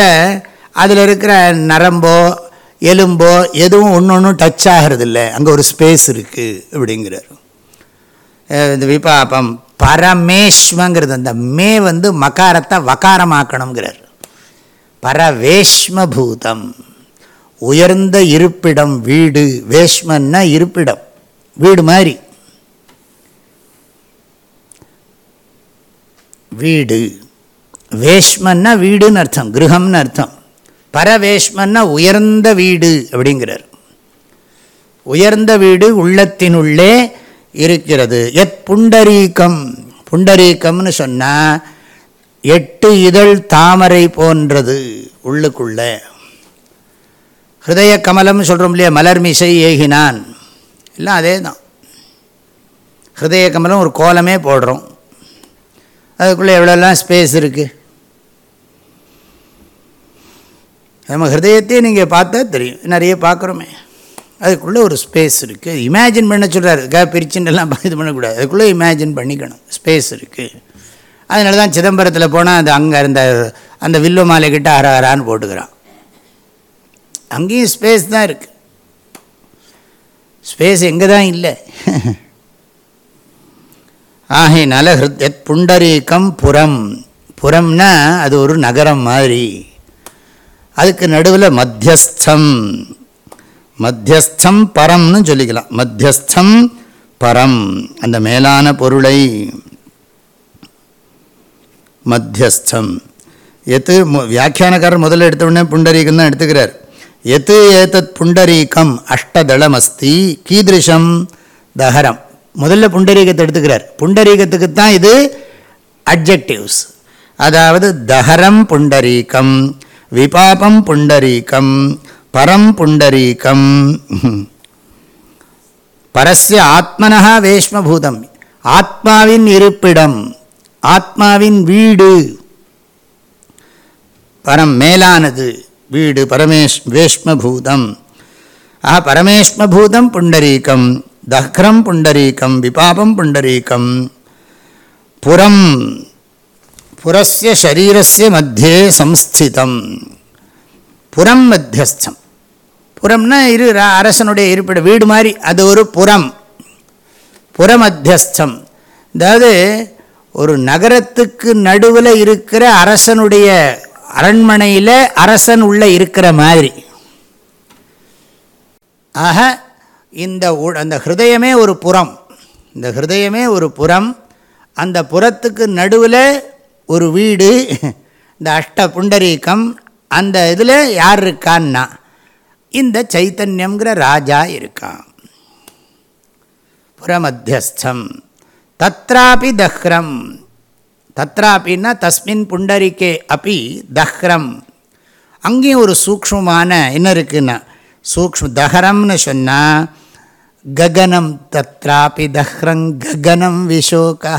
அதில் இருக்கிற நரம்போ எலும்போ எதுவும் ஒன்று ஒன்றும் டச் ஆகிறது இல்லை அங்கே ஒரு ஸ்பேஸ் இருக்குது அப்படிங்கிறார். இந்த விபாபம் பரமேஷ்மங்கிறது அந்த மே வந்து மகாரத்தை வகாரமாக்கணுங்கிறார். பரவேஷ்மபூதம் உயர்ந்த இருப்பிடம் வீடு வேஷ்மன்னா இருப்பிடம் வீடு மாதிரி. வீடு வேஷ்மன்னா வீடுன்னு அர்த்தம் கிரகம்னு அர்த்தம். பரவேஷ்மன்னா உயர்ந்த வீடு அப்படிங்கிறார். உயர்ந்த வீடு உள்ளத்தினுள்ளே இருக்கிறது. எத் புண்டரீக்கம் புண்டரீக்கம்னு சொன்னால் எட்டு இதழ் தாமரை போன்றது உள்ளுக்குள்ள. ஹிருதய கமலம் சொல்கிறோம் இல்லையா? மலர் மிசை ஏகினான். எல்லாம் அதே தான் ஹிருதய கமலம் ஒரு கோலமே போடுறோம். அதுக்குள்ளே எவ்வளோலாம் ஸ்பேஸ் இருக்குது நம்ம ஹிருதயத்தையே நீங்கள் பார்த்தா தெரியும். நிறைய பார்க்குறோமே. அதுக்குள்ளே ஒரு ஸ்பேஸ் இருக்குது இமேஜின் பண்ண சொல்கிறாரு அதுக்காக பிரிச்சுன்னெல்லாம் இது பண்ணக்கூடாது. அதுக்குள்ளே இமேஜின் பண்ணிக்கணும். ஸ்பேஸ் இருக்குது அதனால தான் சிதம்பரத்தில் போனால் அது அங்கே இருந்த அந்த வில்லு மாலை கிட்ட அரஹரான்னு போட்டுக்கிறான். அங்கேயும் ஸ்பேஸ் தான் இருக்குது ஸ்பேஸ் எங்கே தான் இல்லை. ஆகையினால ஹிருத் புண்டரீக்கம் புறம் புறம்னா அது ஒரு நகரம் மாதிரி. அதுக்கு நடுவில் மத்தியஸ்தம். மத்தியஸ்தம் பரம்னு சொல்லிக்கலாம். மத்தியஸ்தம் பரம். அந்த மேலான பொருளை. மத்தியஸ்தம். எத்து வியாக்கியானக்காரர் முதல்ல எடுத்தவுடனே புண்டரீகம் தான் எடுத்துக்கிறார். எத்து ஏதத் புண்டரீகம்? அஷ்டதளம் அஸ்தி கீதிருஷம் தஹரம். முதல்ல புண்டரீகத்தை எடுத்துக்கிறார். புண்டரீகத்துக்கு தான் இது அட்ஜெக்டிவ்ஸ் அதாவது தஹரம் புண்டரீகம். விபாபம் புண்டரீகம் பரம் புண்டரீகம். பரஸ்ய ஆத்மனஹா வேஷ்மபூதம் ஆத்மாவின் இருப்பிடம் ஆத்மாவின் வீடு. பரம் மேலானது வீடு பரமேஷ் வேஷ்மபூதம். ஆ பரமேஷ்மபூதம் புண்டரீகம் தஹ்ரம் புண்டரீகம் விபாபம் புண்டரீகம். புறம் புரஸ்ய ஷரீரஸ்ய மத்தியே சம்ஸ்திதம். புறம் மத்தியஸ்தம். புறம்னா இரு அரசனுடைய இருப்பிட வீடு மாதிரி அது ஒரு புறம். புறமத்தியஸ்தம். அதாவது ஒரு நகரத்துக்கு நடுவில் இருக்கிற அரசனுடைய அரண்மனையில் அரசன் உள்ளே இருக்கிற மாதிரி. ஆக இந்த அந்த ஹிருதயமே ஒரு புறம். இந்த ஹிருதயமே ஒரு புறம். அந்த புறத்துக்கு நடுவில் ஒரு வீடு இந்த அஷ்ட புண்டரீக்கம் அந்த இதில் யார் இருக்கான்னா இந்த சைத்தன்யங்கிற ராஜா இருக்கான். புறமத்தியஸ்தம். தத்ராபி தஹ்ரம். தத்ராப்பின்னா தஸ்மின் புண்டரிக்கே அப்பி தஹ்ரம். அங்கேயும் ஒரு சூக்ஷ்மமான என்ன இருக்குன்னா சூக்ஷ்ம தஹரம்னு சொன்னால் ககனம் தத்ராபி தஹ்ரங் ககனம் விஷோகா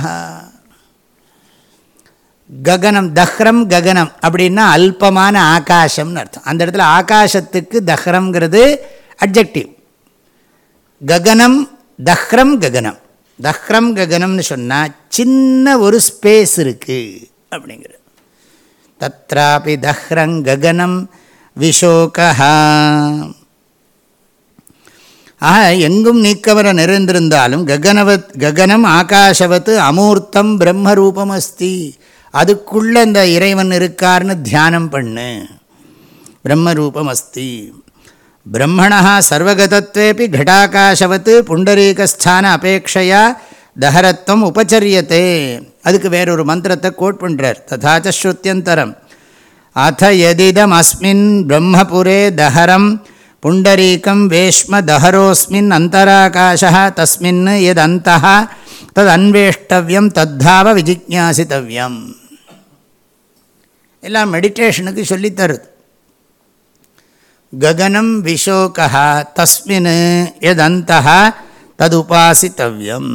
ககனம் தஹ்ரம் ககனம் அப்படின்னா அல்பமான ஆகாசம்னு அர்த்தம். அந்த இடத்துல ஆகாசத்துக்கு தஹ்ரம்ங்கிறது அப்ஜெக்டிவ் ககனம் தஹ்ரம் ககனம். தஹ்ரம் ககனம்னு சொன்னால் சின்ன ஒரு ஸ்பேஸ் இருக்குது அப்படிங்கிறது. தத்ராபி தஹ்ரங் ககனம் விஷோகா ஆக எங்கும் நீக்கவர நிறைந்திருந்தாலும் ககனவத் ககனம் ஆகாஷவத்து அமூர்த்தம் பிரம்மரூபம் அஸ்தி அதுக்குள்ளே இந்த இறைவன் இருக்கார்னு தியானம் பண்ணு. பிரம்மரூபம் அஸ்தி பிரம்மணா சர்வகதத்வேபி கடாகாசவத்து புண்டரீகஸ்தான அபேட்சையா தஹரத்வம் உபச்சரியத்தே அதுக்கு வேறொரு மந்திரத்தை கோட் பண்ணுறார் ததாச்ச ஸ்ருத்தியந்தரம் அத எதிதம் அஸ்மின் பிரம்மபுரே தஹரம் புண்டரீக்கம் வேஷ்ம தஹரோஸ்மின் அந்தராகாஷா தஸ்மின் எதந்த அந்த அன்வேஷ்டவியம் தத்தாவ விஜிஜாசித்தவியம் எல்லாம் மெடிடேஷனுக்கு சொல்லித்தருது. ககனம் விஷோகா தஸ்மின் எதந்த ததுபாசித்தவ்யம்.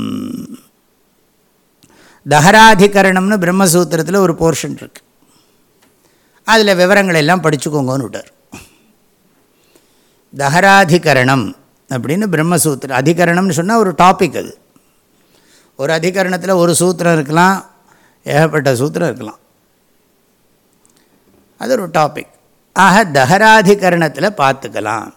தஹராதிகரணம்னு பிரம்மசூத்திரத்தில் ஒரு போர்ஷன் இருக்கு. அதில் விவரங்கள் எல்லாம் படிச்சுக்கோங்கன்னு விட்டார். தஹராதிகரணம் அப்படின்னு பிரம்மசூத்திரம் அதிகரணம்னு சொன்னால் ஒரு டாபிக் அது. ஒரு அதிகரணத்தில் ஒரு சூத்திரம் இருக்கலாம் ஏகப்பட்ட சூத்திரம் இருக்கலாம். அது ஒரு டாபிக் ஆக தஹராதிகரணத்தில் பார்த்துக்கலாம்.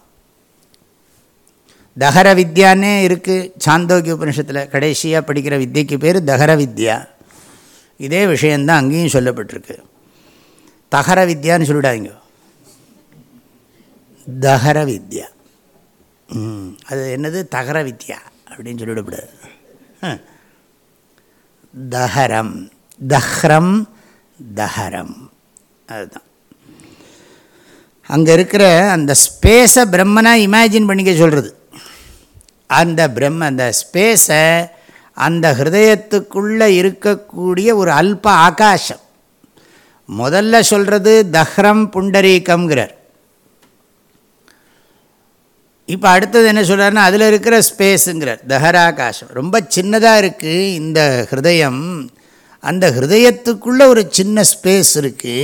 தஹர வித்யான்னே இருக்குது சாந்தோக்கிய உபனிஷத்தில் கடைசியாக படிக்கிற வித்தியக்கு பேர் தஹர வித்யா இதே விஷயந்தான் அங்கேயும் சொல்லப்பட்டிருக்கு. தகர வித்யான்னு சொல்லிடாதீங்க தஹர வித்யா ம், அது என்னது? தகர வித்யா அப்படின்னு சொல்லிவிடக்கூடாது தஹரம். தஹ்ரம் தஹரம். அதுதான். அங்கே இருக்கிற அந்த ஸ்பேஸை பிரம்மனாக இமேஜின் பண்ணிக்க சொல்கிறது அந்த பிரம்ம அந்த ஸ்பேஸை அந்த ஹிருதயத்துக்குள்ளே இருக்கக்கூடிய ஒரு அல்ப ஆகாசம். முதல்ல சொல்கிறது தஹ்ரம் புண்டரீகம்ங்கிறார். இப்போ அடுத்தது என்ன சொல்கிறாருன்னா அதில் இருக்கிற ஸ்பேஸுங்கிறார் தஹராகாசம். ரொம்ப சின்னதாக இருக்குது இந்த ஹிருதயம். அந்த ஹிருதயத்துக்குள்ளே ஒரு சின்ன ஸ்பேஸ் இருக்குது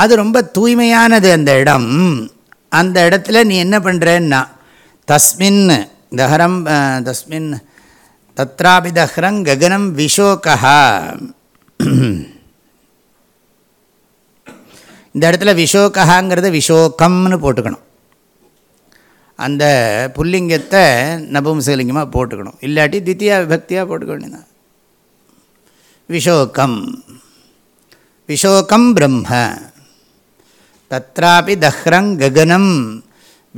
அது ரொம்ப தூய்மையானது அந்த இடம். அந்த இடத்துல நீ என்ன பண்ணுறன்னா தஸ்மின் தஹரம் தஸ்மின் தத்ராபி தஹ்ரம் ககனம் விஷோகா இந்த இடத்துல விஷோகாங்கிறது விஷோகம்னு போட்டுக்கணும். அந்த புல்லிங்கத்தை நபும்சலிங்கமாக போட்டுக்கணும். இல்லாட்டி தித்தியா விபக்தியாக போட்டுக்க வேண்டியதான் விஷோகம் விஷோகம் பிரம்ம. தத்ராபி தஹ்ரங் ககனம்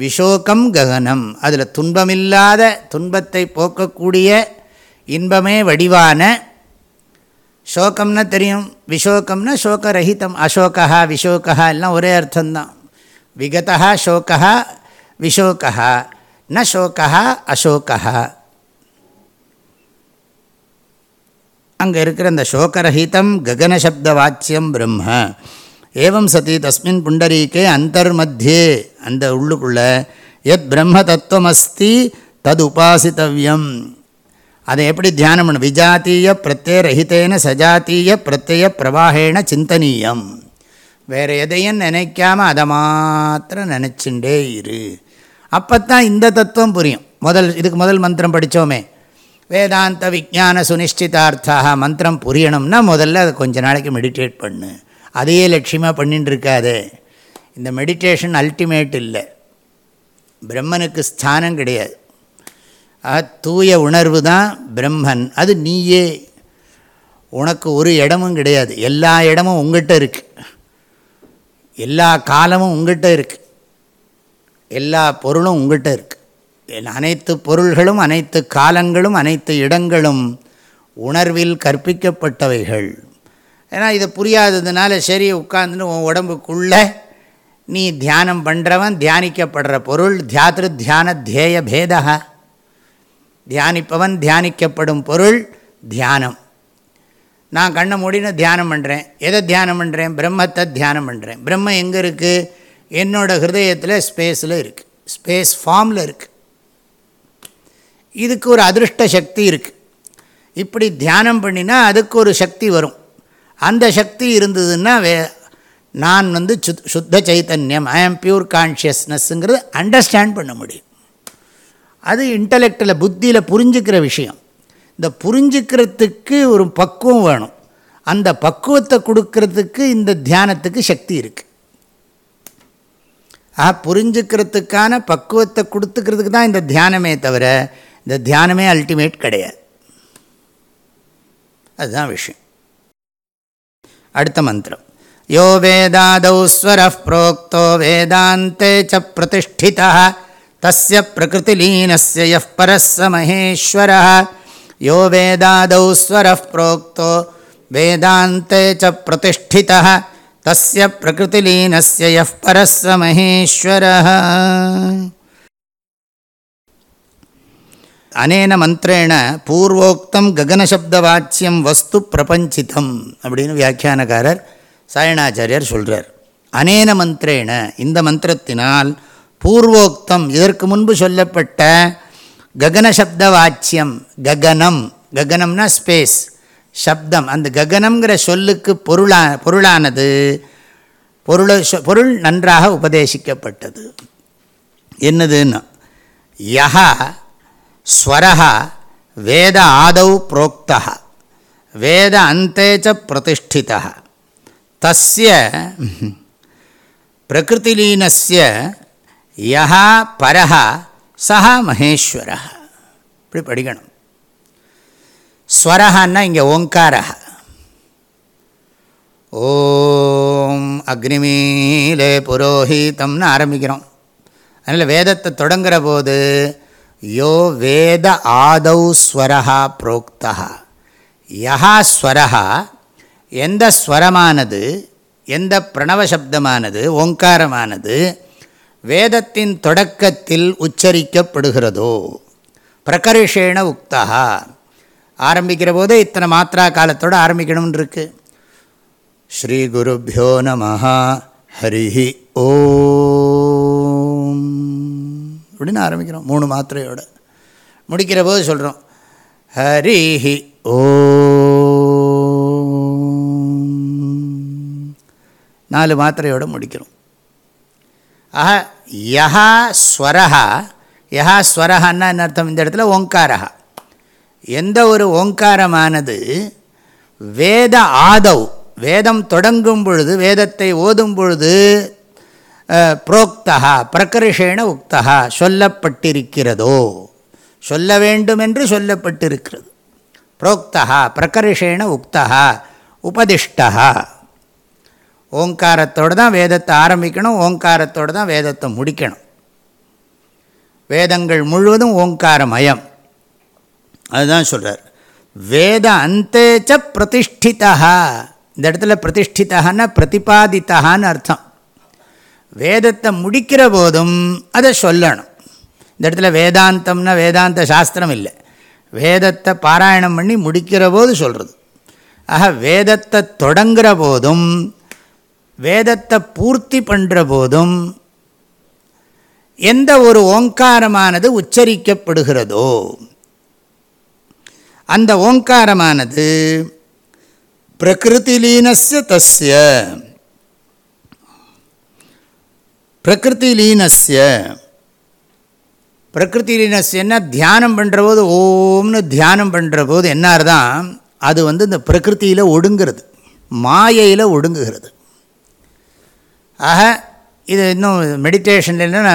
விஷோகம் ககனம். அதில் துன்பமில்லாத துன்பத்தை போக்கக்கூடிய இன்பமே வடிவான சோகம்னா தெரியும் விஷோகம்னா சோகரஹிதம் அசோகா விஷோகா எல்லாம் ஒரே அர்த்தம்தான். விகதா சோகா விஷோகா ந சோகா அசோகா அங்கே இருக்கிற அந்த சோகரஹிதம் ககனசப்த வாச்சியம் பிரம்ம. ஏவம் சதி தஸ்மின் புண்டரீக்கே அந்தர்மத்தியே. அந்த உள்ளுக்குள்ள எத் பிரம்ம தத்துவமஸ்தி தது உபாசித்தவியம் அதை எப்படி தியானம் பண்ண விஜாத்திய பிரத்ய ரஹிதேன சஜாத்திய பிரத்யய பிரவாகேண சிந்தனீயம். வேறு எதையும் நினைக்காம அதை மாத்திரம் நினச்சிண்டே இரு. அப்போத்தான் இந்த தத்துவம் புரியும். முதல் இதுக்கு முதல் மந்திரம் படித்தோமே வேதாந்த விஜான சுனிஷ்டிதார்த்தாக மந்திரம் புரியணும்னா முதல்ல அதை கொஞ்ச நாளைக்கு மெடிடேட் பண்ணு. அதையே லட்சியமாக பண்ணிட்டு இருக்காதே இந்த மெடிடேஷன் அல்டிமேட் இல்லை. பிரம்மனுக்கு ஸ்தானம் கிடையாது. ஆக தூய உணர்வு தான் பிரம்மன். அது நீயே. உனக்கு ஒரு இடமும் கிடையாது. எல்லா இடமும் உங்கள்கிட்ட இருக்குது எல்லா காலமும் உங்கள்கிட்ட இருக்குது எல்லா பொருளும் உங்கள்கிட்ட இருக்குது அனைத்து பொருள்களும் அனைத்து காலங்களும் அனைத்து இடங்களும் உணர்வில் கற்பிக்கப்பட்டவைகள். ஏன்னா இதை புரியாததுனால சரி உட்காந்துன்னு உன் உடம்புக்குள்ளே நீ தியானம் பண்ணுறவன் தியானிக்கப்படுற பொருள் தியாத்ரு தியான தேய பேதா தியானிப்பவன் தியானிக்கப்படும் பொருள் தியானம். நான் கண்ணை மூடின்னு தியானம் பண்ணுறேன் எதை தியானம் பண்ணுறேன் பிரம்மத்தை தியானம் பண்ணுறேன் பிரம்ம எங்கே இருக்குது என்னோடய ஹிருதயத்தில் ஸ்பேஸில் இருக்குது ஸ்பேஸ் ஃபார்மில் இருக்குது இதுக்கு ஒரு அதிருஷ்ட சக்தி இருக்குது இப்படி தியானம் பண்ணினா அதுக்கு ஒரு சக்தி வரும். அந்த சக்தி இருந்ததுன்னா வே நான் வந்து சுத் சுத்த சைத்தன்யம் ஐ ஆம் பியூர் கான்ஷியஸ்னஸ்ங்கிறது அண்டர்ஸ்டாண்ட் பண்ண முடியும். அது இன்டலெக்டில் புத்தியில் புரிஞ்சுக்கிற விஷயம். இந்த புரிஞ்சுக்கிறதுக்கு ஒரு பக்குவம் வேணும். அந்த பக்குவத்தை கொடுக்கறதுக்கு இந்த தியானத்துக்கு சக்தி இருக்குது ஆ புரிஞ்சுக்கிறதுக்கான பக்குவத்தை கொடுத்துக்கிறதுக்கு தான் இந்த தியானமே தவிர இந்த தியானமே அல்டிமேட் கிடையாது. அதுதான் விஷயம். அடுத்த மந்திரம் யோ வேதாதௌ ஸ்வர புரோக்தோ வேதாந்தே ச பிரதிஷ்டிதா தஸ்ய பிரகிருதிலீனஸ்ய யः பரஸ்ஸ மகேஸ்வரः யோ வேதாதௌ ஸ்வர புரோக்தோ வேதாந்தே ச பிரதிஷ்டிதः தஸ்ய பிரகிருதிலீனஸ்ய யः பரஸ்ஸ மகேஸ்வரः அனேன மந்திரேண பூர்வோக்தம் ககனசப்தவாச்சியம் வஸ்து பிரபஞ்சிதம் அப்படின்னு வியாக்கியானக்காரர் சாயணாச்சாரியர் சொல்கிறார் அனேன மந்திரேண இந்த மந்திரத்தினால் பூர்வோக்தம் இதற்கு முன்பு சொல்லப்பட்ட ககனசப்த வாச்சியம் ககனம் ககனம்னா ஸ்பேஸ் சப்தம் அந்த ககனம்ங்கிற சொல்லுக்கு பொருளா பொருளானது பொருள் பொருள் நன்றாக உபதேசிக்கப்பட்டது. என்னதுன்னா யா ஸ்வரஹா வேத ஆதௌ புரோக்தா வேத அந்தேச்ச பிரதிஷ்டிதா தஸ்ய பிரகிருதிலீனஸ்ய யஹா பரஹா சஹா மகேஸ்வரः இப்படி படிக்கணும். ஸ்வரஹான்னா இங்கே ஓங்காரா ஓம் அக்னிமீலே புரோஹிதம்னு ஆரம்பிக்கிறோம். அதனால் வேதத்தை தொடங்குகிற போது யோ வேத ஆதௌ ஸ்வரஹா புரோக்தா யஹா ஸ்வரஹா எந்த ஸ்வரமானது எந்த பிரணவ சப்தமானது ஓங்காரமானது வேதத்தின் தொடக்கத்தில் உச்சரிக்கப்படுகிறதோ? பிரகர்ஷேண உக்தா ஆரம்பிக்கிற போதே இத்தனை மாத்திரா காலத்தோடு ஆரம்பிக்கணும்னு இருக்கு ஸ்ரீ குருப்பியோ நம ஹரி ஓ அப்படின்னு ஆரம்பிக்கிறோம் மூணு மாத்திரையோட. முடிக்கிற போது சொல்கிறோம் ஹரிஹி ஓ நாலு மாத்திரையோடு முடிக்கிறோம். ஆஹ யஹா ஸ்வரஹா. யஹா ஸ்வரஹான்னா என்ன அர்த்தம்? இந்த இடத்துல ஓங்காரஹா. எந்த ஒரு ஓங்காரமானது வேத ஆதவ் வேதம் தொடங்கும் பொழுது வேதத்தை ஓதும் பொழுது புரோக்தா பிரகர்ஷேண உக்தா சொல்லப்பட்டிருக்கிறதோ. சொல்ல வேண்டும் என்று சொல்லப்பட்டிருக்கிறது. புரோக்தா பிரகர்ஷேண உக்தா உபதிஷ்டா ஓங்காரத்தோடு தான் வேதத்தை ஆரம்பிக்கணும் ஓங்காரத்தோடு தான் வேதத்தை முடிக்கணும். வேதங்கள் முழுவதும் ஓங்காரமயம். அதுதான் சொல்கிறார் வேத அந்தேச்ச பிரதிஷ்டிதா இந்த இடத்துல பிரதிஷ்டிதான்னா பிரதிபாதித்தான்னு அர்த்தம். வேதத்தை முடிக்கிற போதும் அதை சொல்லணும். இந்த இடத்துல வேதாந்தம்னா வேதாந்த சாஸ்திரம் இல்லை. வேதத்தை பாராயணம் பண்ணி முடிக்கிற போது சொல்கிறது ஆக வேதத்தை தொடங்குகிற போதும் வேதத்தை பூர்த்தி பண்ணுற போதும் எந்த ஒரு ஓங்காரமானது உச்சரிக்கப்படுகிறதோ அந்த ஓங்காரமானது பிரகிருதிலீனஸ்ய தஸ்ய பிரகிருதிலீனஸ்ய பிரகிருதிலீனஸ்யன்னா தியானம் பண்ணுற போது ஓம்னு தியானம் பண்ணுற போது என்னார்தான் அது வந்து இந்த பிரகிருத்தியில் ஒடுங்கிறது மாயையில் ஒடுங்குகிறது. ஆக இது இன்னும் மெடிடேஷனில் என்னென்னா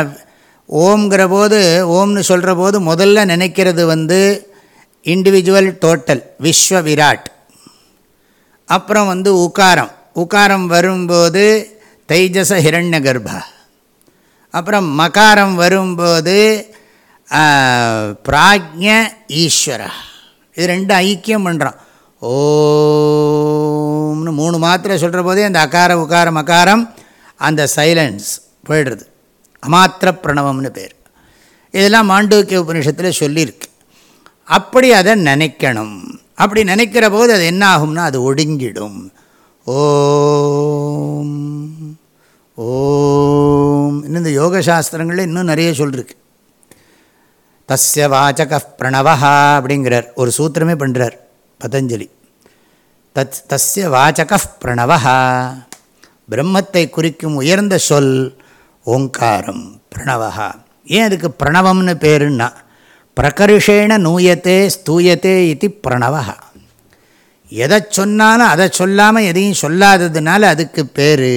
ஓம்ங்கிற போது ஓம்னு சொல்கிற போது முதல்ல நினைக்கிறது வந்து இண்டிவிஜுவல் டோட்டல் விஸ்வ விராட் அப்புறம் வந்து உகாரம் உக்காரம் வரும்போது தைஜச ஹிரண்ய கர்ப்பா அப்புறம் மகாரம் வரும்போது பிராஜ்ய ஈஸ்வர. இது ரெண்டு ஐக்கியம் பண்ணுறோம் ஓம்னு மூணு மாத்திரை சொல்கிற போதே அந்த அகார உகார மகாரம் அந்த சைலன்ஸ் போயிடுறது. அமாத்திர பிரணவம்னு பேர். இதெல்லாம் மாண்டூக்கிய உபநிஷத்தில் சொல்லியிருக்கு. அப்படி அதை நினைக்கணும். அப்படி நினைக்கிற போது அது என்ன ஆகும்னா அது ஒடுங்கிடும். ஓம். ஓம். இன்னும் இந்த யோக சாஸ்திரங்களில் இன்னும் நிறைய சொல்லிருக்கு. தஸ்ய வாச்சக பிரணவா அப்படிங்கிறார். ஒரு சூத்திரமே பண்ணுறார் பதஞ்சலி. தத் தஸ்ய வாச்சக பிரணவா பிரம்மத்தை குறிக்கும் உயர்ந்த சொல் ஓங்காரம் பிரணவா ஏன் அதுக்கு பிரணவம்னு பேருன்னா பிரகர்ஷேண நூயத்தே ஸ்தூயத்தே இது பிரணவா எதை சொன்னாலும் அதை சொல்லாமல் எதையும் சொல்லாததுனால அதுக்கு பேர்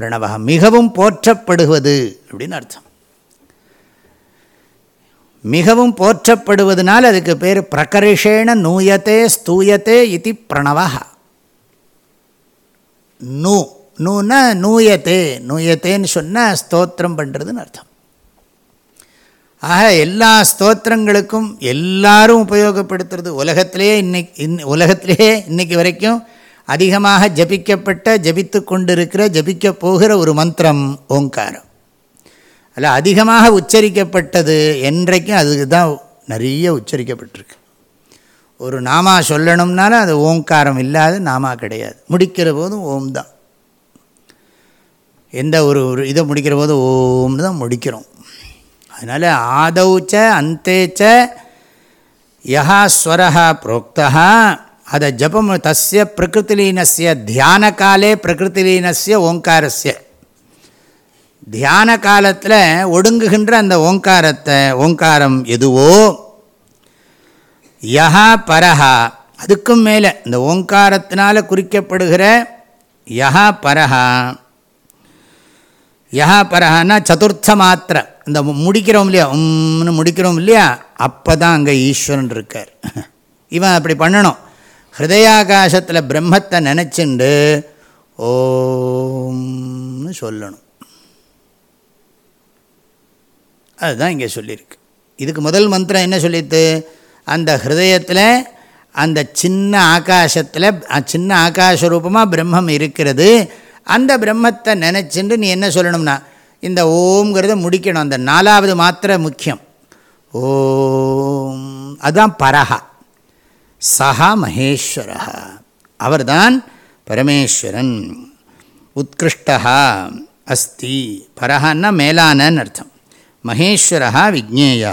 பிரணவா மிகவும் போற்றப்படுவது அப்படின்னு அர்த்தம். மிகவும் போற்றப்படுவதனால் அதுக்கு பேர் பிரகர்ஷேண நூயத்தே ஸ்தூயத்தே இது பிரணவா நூ நூனா நூயத்தே நூயத்தேன்னு சொன்னால் ஸ்தோத்திரம் பண்ணுறதுன்னு அர்த்தம். ஆக எல்லா ஸ்தோத்திரங்களுக்கும் எல்லாரும் உபயோகப்படுத்துறது உலகத்திலே இன்னைக்கு இன் உலகத்திலே இன்னைக்கு வரைக்கும் அதிகமாக ஜபிக்கப்பட்ட ஜபித்து கொண்டிருக்கிற ஜபிக்க போகிற ஒரு மந்திரம் ஓங்காரம். அதில் அதிகமாக உச்சரிக்கப்பட்டது என்றைக்கும் அதுக்கு தான் நிறைய உச்சரிக்கப்பட்டிருக்கு. ஒரு நாமா சொல்லணும்னாலும் அது ஓங்காரம் இல்லாத நாமா கிடையாது. முடிக்கிற போதும் ஓம் தான். எந்த ஒரு ஒரு இதை முடிக்கிற போது ஓம்னு தான் முடிக்கிறோம். அதனால் ஆதௌச்ச அந்தேச்ச யஹா ஸ்வரஹா புரோக்தா அதை ஜபம் தஸ்ய பிரகிருத்திலீனஸ்ய தியான காலே பிரகிருத்திலீனஸ்ய ஓங்காரஸ்ய. தியான காலத்தில் ஒடுங்குகின்ற அந்த ஓங்காரத்தை ஓங்காரம் எதுவோ? யஹா பரஹா. அதுக்கும் மேலே இந்த ஓங்காரத்தினால் குறிக்கப்படுகிற யஹா பரஹா. யஹா பரஹான்னா சதுர்த்த மாத்திர. இந்த முடிக்கிறோம் இல்லையா? உம்னு முடிக்கிறோம் இல்லையா? அப்போ தான் அங்கே ஈஸ்வரன் இருக்கார். (laughs) இவன் அப்படி பண்ணணும். ஹிருதயாகாசத்தில் பிரம்மத்தை நினச்சிண்டு ஓம்னு சொல்லணும் அதுதான் இங்கே சொல்லியிருக்கு இதுக்கு முதல் மந்திரம் என்ன சொல்லித்து அந்த ஹிருதயத்தில் அந்த சின்ன ஆகாசத்தில் சின்ன ஆகாச ரூபமாக பிரம்மம் இருக்கிறது அந்த பிரம்மத்தை நினச்சிண்டு நீ என்ன சொல்லணும்னா இந்த ஓம்ங்கிறத முடிக்கணும் அந்த நாலாவது மாத்திரை முக்கியம் ஓம் அதுதான் பரஹா சஹா மகேஸ்வரா அவர்தான் பரமேஸ்வரன். உத்கிருஷ்டா அஸ்தி பரஹான்னா மேலானன்னு அர்த்தம். மகேஸ்வரா விஜ்ஞேயா.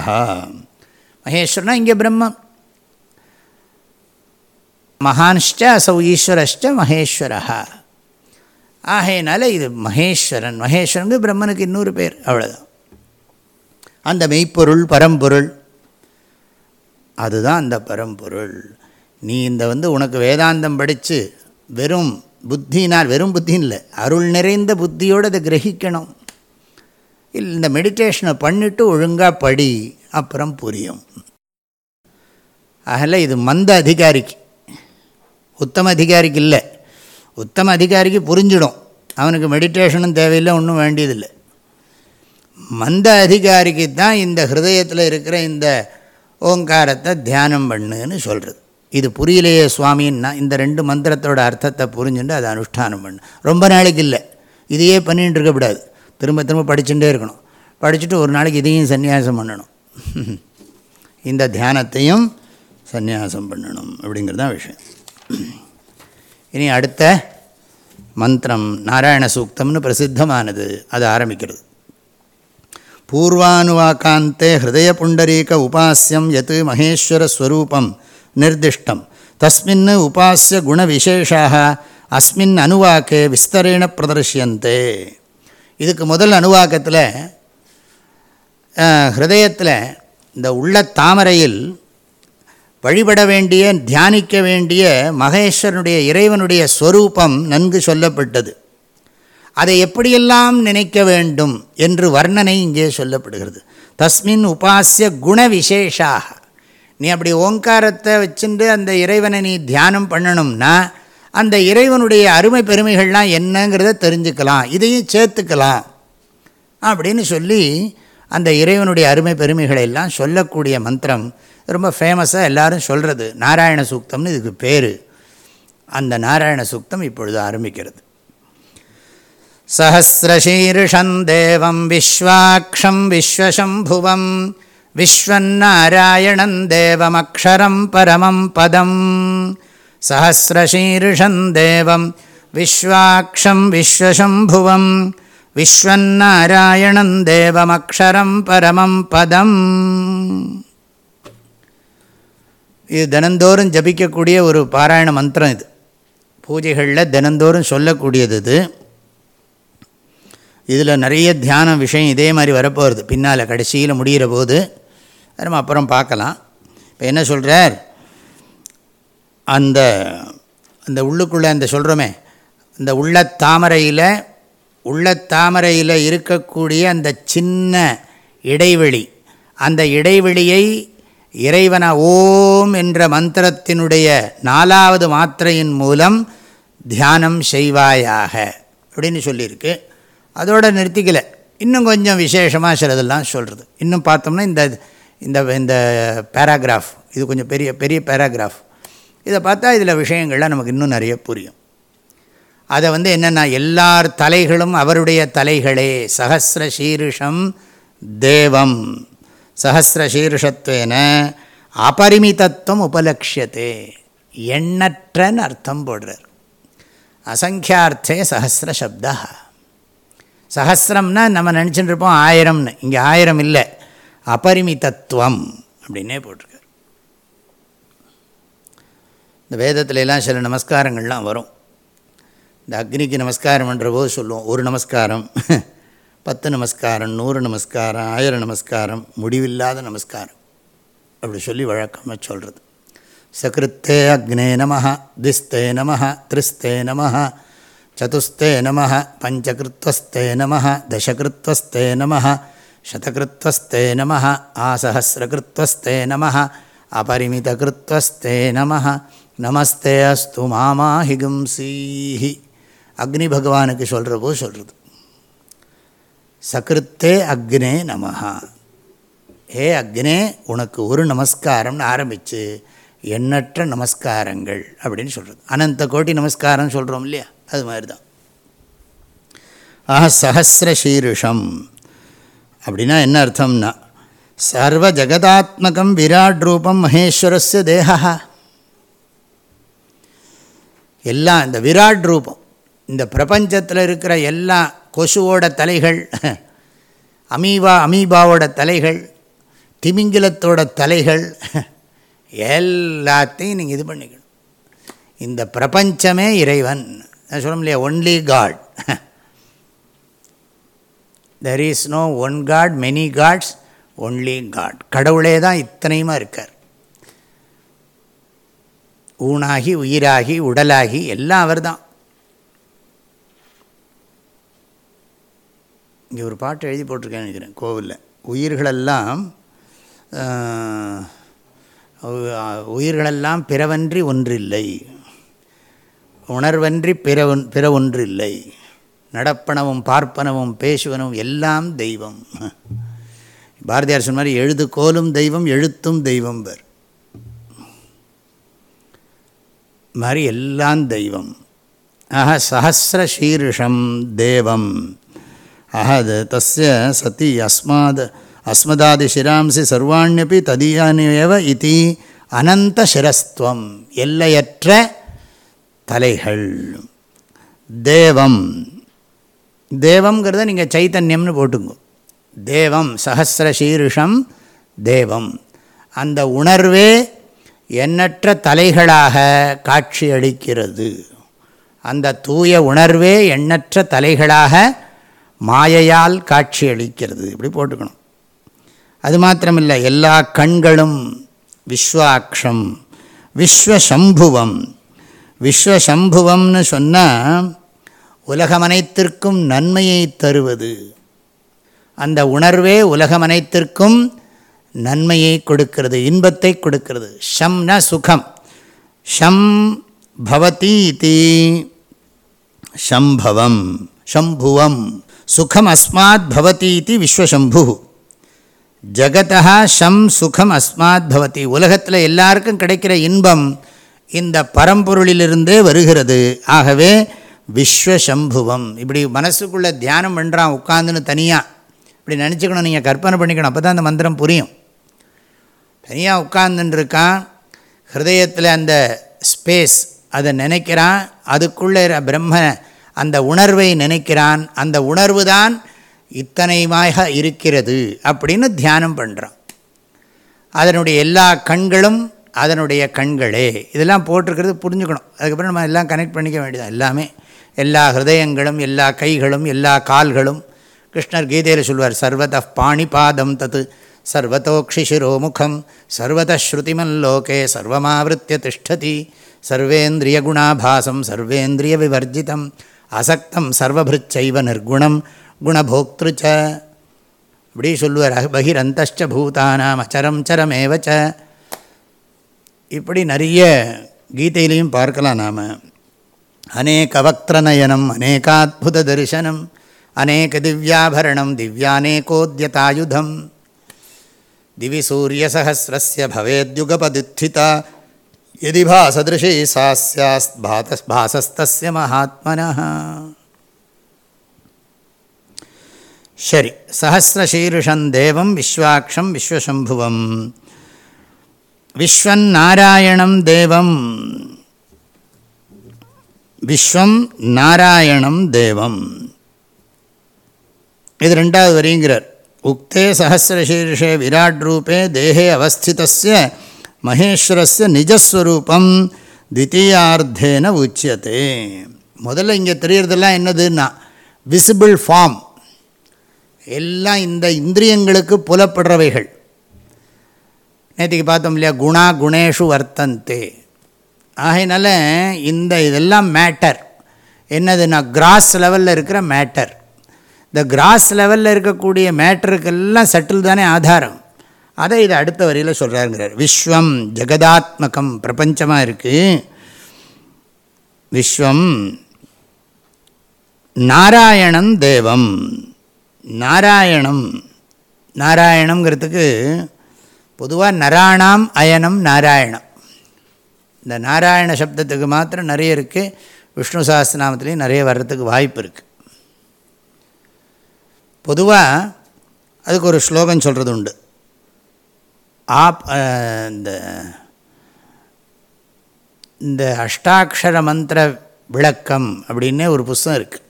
மகேஸ்வரனா இங்கே பிரம்மம் மகான்ஷ்ட அசௌ ஈஸ்வரஷ்ட மகேஸ்வரா. ஆகையினால இது மகேஸ்வரன். மகேஸ்வரனுக்கு பிரம்மனுக்கு இன்னொரு பேர் அவ்வளோதான் அந்த மெய்ப்பொருள் பரம்பொருள் அதுதான் அந்த பரம்பொருள். நீ இந்த வந்து உனக்கு வேதாந்தம் படித்து வெறும் புத்தினால் வெறும் புத்தின்னு இல்லை அருள் நிறைந்த புத்தியோடு அதை கிரகிக்கணும். இல்லை இந்த மெடிடேஷனை பண்ணிவிட்டு ஒழுங்காக படி அப்புறம் புரியும். அதில் இது மந்த அதிகாரிக்கு. உத்தம அதிகாரிக்கு இல்லை. உத்தம அதிகாரிக்கு புரிஞ்சிடும். அவனுக்கு மெடிடேஷனும் தேவையில்லை ஒன்றும் வேண்டியதில்லை. மந்த அதிகாரிக்கு தான் இந்த ஹிருதயத்தில் இருக்கிற இந்த ஓங்காரத்தை தியானம் பண்ணுன்னு சொல்கிறது இது புரியலையே சுவாமின்னா இந்த ரெண்டு மந்திரத்தோட அர்த்தத்தை புரிஞ்சுட்டு அதை அனுஷ்டானம் பண்ணு. ரொம்ப நாளைக்கு இல்லை. இதையே பண்ணிகிட்டு இருக்கக்கூடாது திரும்ப திரும்ப படிச்சுட்டே இருக்கணும். படிச்சுட்டு ஒரு நாளைக்கு இதையும் சந்நியாசம் பண்ணணும். (laughs) இந்த தியானத்தையும் சந்நியாசம் பண்ணணும் அப்படிங்கிறது தான் விஷயம். (clears throat) இனி அடுத்த மந்திரம் நாராயண சூக்தம்னு பிரசித்தமானது. அது ஆரம்பிக்கிறது. பூர்வானுவாக்காந்தே ஹிருதய புண்டரீக உபாசியம் எத் மகேஸ்வரஸ்வரூபம் நிர்திஷ்டம் தஸ்மின் உபாசிய குணவிசேஷாக அஸ்மின் அணுவாக்கே விஸ்தரேண பிரதர்ஷியந்தே இதுக்கு முதல் அணுவாக்கத்தில் ஹிருதயத்தில் இந்த உள்ள தாமரையில் வழிபட வேண்டிய தியானிக்க வேண்டிய மகேஸ்வரனுடைய இறைவனுடைய ஸ்வரூபம் நன்கு சொல்லப்பட்டது அதை எப்படியெல்லாம் நினைக்க வேண்டும் என்று வர்ணனை இங்கே சொல்லப்படுகிறது. தஸ்மின் உபாசிய குண விசேஷாக. நீ அப்படி ஓங்காரத்தை வச்சுட்டு அந்த இறைவனை நீ தியானம் பண்ணணும்னா அந்த இறைவனுடைய அருமை பெருமைகள்லாம் என்னங்கிறத தெரிஞ்சுக்கலாம் இதையும் சேர்த்துக்கலாம் அப்படின்னு சொல்லி அந்த இறைவனுடைய அருமை பெருமைகளை எல்லாம் சொல்லக்கூடிய மந்திரம் ரொம்ப ஃபேமஸாக எல்லோரும் சொல்கிறது நாராயண சூக்தம்னு இதுக்கு பேர். அந்த நாராயண சூக்தம் இப்பொழுது ஆரம்பிக்கிறது. சஹசிரசீர்ஷம் தேவம் விஸ்வாட்சம் விஸ்வசம்புவம் விஸ்வநாராயணம் தேவமக்ஷரம் பரமம் பதம் சஹசிரசீர்ஷம் தேவம் விஸ்வாட்சம் விஸ்வசம்புவம் விஸ்வநாராயணம் தேவமக்ஷரம் பரமம் பதம் இது தினந்தோறும் ஜபிக்கக்கூடிய ஒரு பாராயண மந்திரம் இது. பூஜைகளில் தினந்தோறும் சொல்லக்கூடியது இது. இதில் நிறைய தியானம் விஷயம் இதே மாதிரி வரப்போகிறது பின்னால் கடைசியில் முடிகிற போது நம்ம அப்புறம் பார்க்கலாம். இப்போ என்ன சொல்கிறார் அந்த அந்த உள்ளுக்குள்ளே அந்த சொல்கிறோமே அந்த உள்ள தாமரையில் உள்ளத்தாமரையில் இருக்கக்கூடிய அந்த சின்ன இடைவெளி அந்த இடைவெளியை இறைவன ஓம் என்ற மந்திரத்தினுடைய நாலாவது மாத்திரையின் மூலம் தியானம் செய்வாயாக அப்படின்னு சொல்லியிருக்கு. அதோடு நிறுத்திக்கல. இன்னும் கொஞ்சம் விசேஷமாக சிலதெல்லாம் சொல்கிறது இன்னும் பார்த்தோம்னா இந்த இந்த இந்த பேராகிராஃப் இது கொஞ்சம் பெரிய பெரிய பேராகிராஃப் இதை பார்த்தா இதில் விஷயங்கள்லாம் நமக்கு இன்னும் நிறைய புரியும். அதை வந்து என்னென்னா எல்லார் தலைகளும் அவருடைய தலைகளே. சஹசிர சீருஷம் தேவம். சஹசிர சீருஷத்வேன அபரிமிதத்துவம் உபலட்சியத்தே எண்ணற்றன்னு அர்த்தம் போடுறார். அசங்கியார்த்தே சஹசிர சப்தா சஹசிரம்னா நம்ம நினச்சிட்டு இருப்போம் ஆயிரம்னு. இங்கே ஆயிரம் இல்லை. அபரிமிதத்துவம் அப்படின்னே போட்டிருக்கார். இந்த வேதத்துல எல்லாம் சில நமஸ்காரங்கள்லாம் வரும். இந்த அக்னிக்கு நமஸ்காரம் பண்ணுற போது சொல்லுவோம் ஒரு நமஸ்காரம் (laughs) பத்து நமஸ்காரம் நூறு நமஸ்காரம் ஆயிரம் நமஸ்காரம் முடிவில்லாத நமஸ்காரம். அப்படி சொல்லி வழக்கமாக சொல்கிறது சகிருத்தே அக்னே நம திஸ்தே நம திரிஸ்தே நம சதுஸ்தே நம பஞ்சகிருத்வஸ்தே நம தசகிருத்வஸ்தே நம சதகிருத்வஸ்தே நம ஆசஹசிரகிருத்வஸ்தே நம அபரிமிதகிருத்வஸ்தே நம நமஸ்தே அஸ்து மாமாஹிகும்சீஹி அக்னி பகவானுக்கு சொல்கிறப்போ சொல்கிறது சகிருத்தே அக்னே நமஹா ஏ அக்னே உனக்கு ஒரு நமஸ்காரம்னு ஆரம்பித்து எண்ணற்ற நமஸ்காரங்கள் அப்படின்னு சொல்கிறது அனந்த கோட்டி நமஸ்காரம் சொல்கிறோம் இல்லையா? அது மாதிரி தான் ஆஹா சஹசிர சீருஷம் அப்படின்னா என்ன அர்த்தம்னா சர்வ ஜகதாத்மகம் விராட் ரூபம் மகேஸ்வரஸ்ய தேகா எல்லாம் இந்த விராட் ரூபம் இந்த பிரபஞ்சத்தில் இருக்கிற எல்லா கொசுவோட தலைகள் அமீபா அமீபாவோட தலைகள் திமிங்கிலத்தோட தலைகள் எல்லாத்தையும் நீங்கள் இது பண்ணிக்கணும். இந்த பிரபஞ்சமே இறைவன். நான் சொல்ல முடியாது only God there is no one God many gods only God கடவுளே தான் இத்தனையுமா இருக்கார். ஊனாகி உயிராகி உடலாகி எல்லாம் அவர் தான். இங்கே ஒரு பாட்டு எழுதி போட்டிருக்கேன்னு நினைக்கிறேன் கோவிலில். உயிர்களெல்லாம் உயிர்களெல்லாம் பிறவன்றி ஒன்றில்லை. உணர்வன்றி பிற பிற ஒன்றில்லை நடப்பனவும் பார்ப்பனவும் பேசுவனும் எல்லாம் தெய்வம். பாரதியார் சொன்ன மாதிரி எழுது கோலும் தெய்வம் எழுத்தும் தெய்வம் பெர் மாதிரி எல்லாம் தெய்வம். ஆஹ சஹசிர சீருஷம் தேவம். அஹது தஸ்ய சதி அஸ்மாத் அஸ்மதாதி சிராம்சி சர்வாண்யப்பி ததியானேவ இதி அனந்த சிரஸ்துவம் எல்லையற்ற தலைகள். தேவம். தேவங்கிறத நீங்கள் சைத்தன்யம்னு போட்டுங்க தேவம் சகசிர சீருஷம் தேவம். அந்த உணர்வே எண்ணற்ற தலைகளாக காட்சியளிக்கிறது. அந்த தூய உணர்வே எண்ணற்ற தலைகளாக மாயையால் காட்சியளிக்கிறது. இப்படி போட்டுக்கணும். அது மாத்திரமில்லை எல்லா கண்களும் விஸ்வாட்சம் விஸ்வசம்புவம் விஸ்வசம்புவம்னு சொன்னால் உலகமனைத்திற்கும் நன்மையை தருவது. அந்த உணர்வே உலகமனைத்திற்கும் நன்மையை கொடுக்கிறது இன்பத்தை கொடுக்கிறது. ஷம்னா சுகம். ஷம் பவதி இதி ஷம்பவம் ஷம்புவம். சுகம் அஸ்மாத் பவதி இது விஸ்வசம்பு. ஜகதா ஷம் சுகம் அஸ்மாத் பவதி. உலகத்தில் எல்லாருக்கும் கிடைக்கிற இன்பம் இந்த பரம்பொருளிலிருந்தே வருகிறது. ஆகவே விஸ்வசம்புவம். இப்படி மனசுக்குள்ளே தியானம் பண்ணுறான் உட்காந்துன்னு தனியாக இப்படி நினச்சிக்கணும் நீங்கள் கற்பனை பண்ணிக்கணும் அப்போ தான் அந்த மந்திரம் புரியும். தனியாக உட்கார்ந்துருக்கான் ஹிருதயத்தில் அந்த ஸ்பேஸ் அதை நினைக்கிறான் அதுக்குள்ளே பிரம்ம அந்த உணர்வை நினைக்கிறான் அந்த உணர்வு தான் இத்தனைமாக இருக்கிறது அப்படின்னு தியானம் பண்ணுறான் அதனுடைய எல்லா கண்களும் அதனுடைய கண்களே. இதெல்லாம் போட்டிருக்கிறது புரிஞ்சுக்கணும். அதுக்கப்புறம் நம்ம எல்லாம் கனெக்ட் பண்ணிக்க வேண்டியதான் எல்லாமே எல்லா ஹிருதயங்களும் எல்லா கைகளும் எல்லா கால்களும். கிருஷ்ணர் கீதையில் சொல்வார் சர்வத பாணிபாதம் தத்து சர்வத்தோக்ஷிசிரோமுகம் சர்வதஸ்ருதிமல்லோகே சர்வமாவிருத்திய திஷ்டதி சர்வேந்திரிய குணாபாசம் சர்வேந்திரிய விவர்ஜிதம் அசக்தம் சர்வபிருச்சைவ நிர்குணம் குணபோக்திருச்ச அப்படி சொல்லுவார் பகிரந்தஷ்ட பூதானாம் அச்சரம் சரமேவச்ச இப்படி நிறைய கீதையிலையும் பார்க்கலாம் நாம். அநேக வக்திரநயனம் அநேகாத்புத தரிசனம் அநேக திவ்யாபரணம் திவ்யானேகோத்யதாயுதம் திவி சூரியசகசிரஸ்ய பவேத்யுகபதுத்திதா எதி பாசதிருஷி சாஸ்யாஸ் சியாஸ் பாத பாசஸ்தஸ்ய மகாத்மனः சரி சஹசிரசீருஷம் தேவம் விஸ்வாட்சம் விஸ்வசம்புவம் விஸ்வநாராயணம் தேவம். விஸ்வம் நாராயணம் தேவம். இது ரெண்டாவது வரிங்கிறார். உக்தே சகசிரசீர்ஷே விராட் ரூபே தேகே அவஸ்திதஸ்ய மகேஸ்வரஸ்ய நிஜஸ்வரூபம் தித்தீயார்த்தேன உச்சியத்தே முதல்ல இங்கே தெரியறதெல்லாம் என்னதுன்னா விசிபிள் ஃபார்ம் எல்லாம் இந்த இந்திரியங்களுக்கு புலப்படுறவைகள். நேற்றுக்கு பார்த்தோம் இல்லையா? குணா குணேஷு வர்த்தந்தே. ஆகையினால இந்த இதெல்லாம் மேட்டர். என்னதுன்னா கிராஸ் லெவலில் இருக்கிற மேட்டர். இந்த கிராஸ் லெவலில் இருக்கக்கூடிய மேட்டருக்கெல்லாம் சட்டில் தானே ஆதாரம். அதை இதை அடுத்த வரியில் சொல்கிறாருங்கிறார் விஸ்வம் ஜெகதாத்மகம் பிரபஞ்சமாக இருக்குது விஸ்வம் நாராயணம் தேவம். நாராயணம். நாராயணங்கிறதுக்கு பொதுவாக நராணாம் அயனம் நாராயணம். இந்த நாராயண சப்தத்துக்கு மாத்திரம் நிறைய இருக்குது விஷ்ணு சாஸ்திரநாமத்துலேயும் நிறைய வர்றதுக்கு வாய்ப்பு இருக்குது பொதுவாக அதுக்கு ஒரு ஸ்லோகம் சொல்கிறது உண்டு. ஆப் இந்த இந்த அஷ்டாட்சர மந்திர விளக்கம் அப்படின்னே ஒரு புஸ்தகம் இருக்குது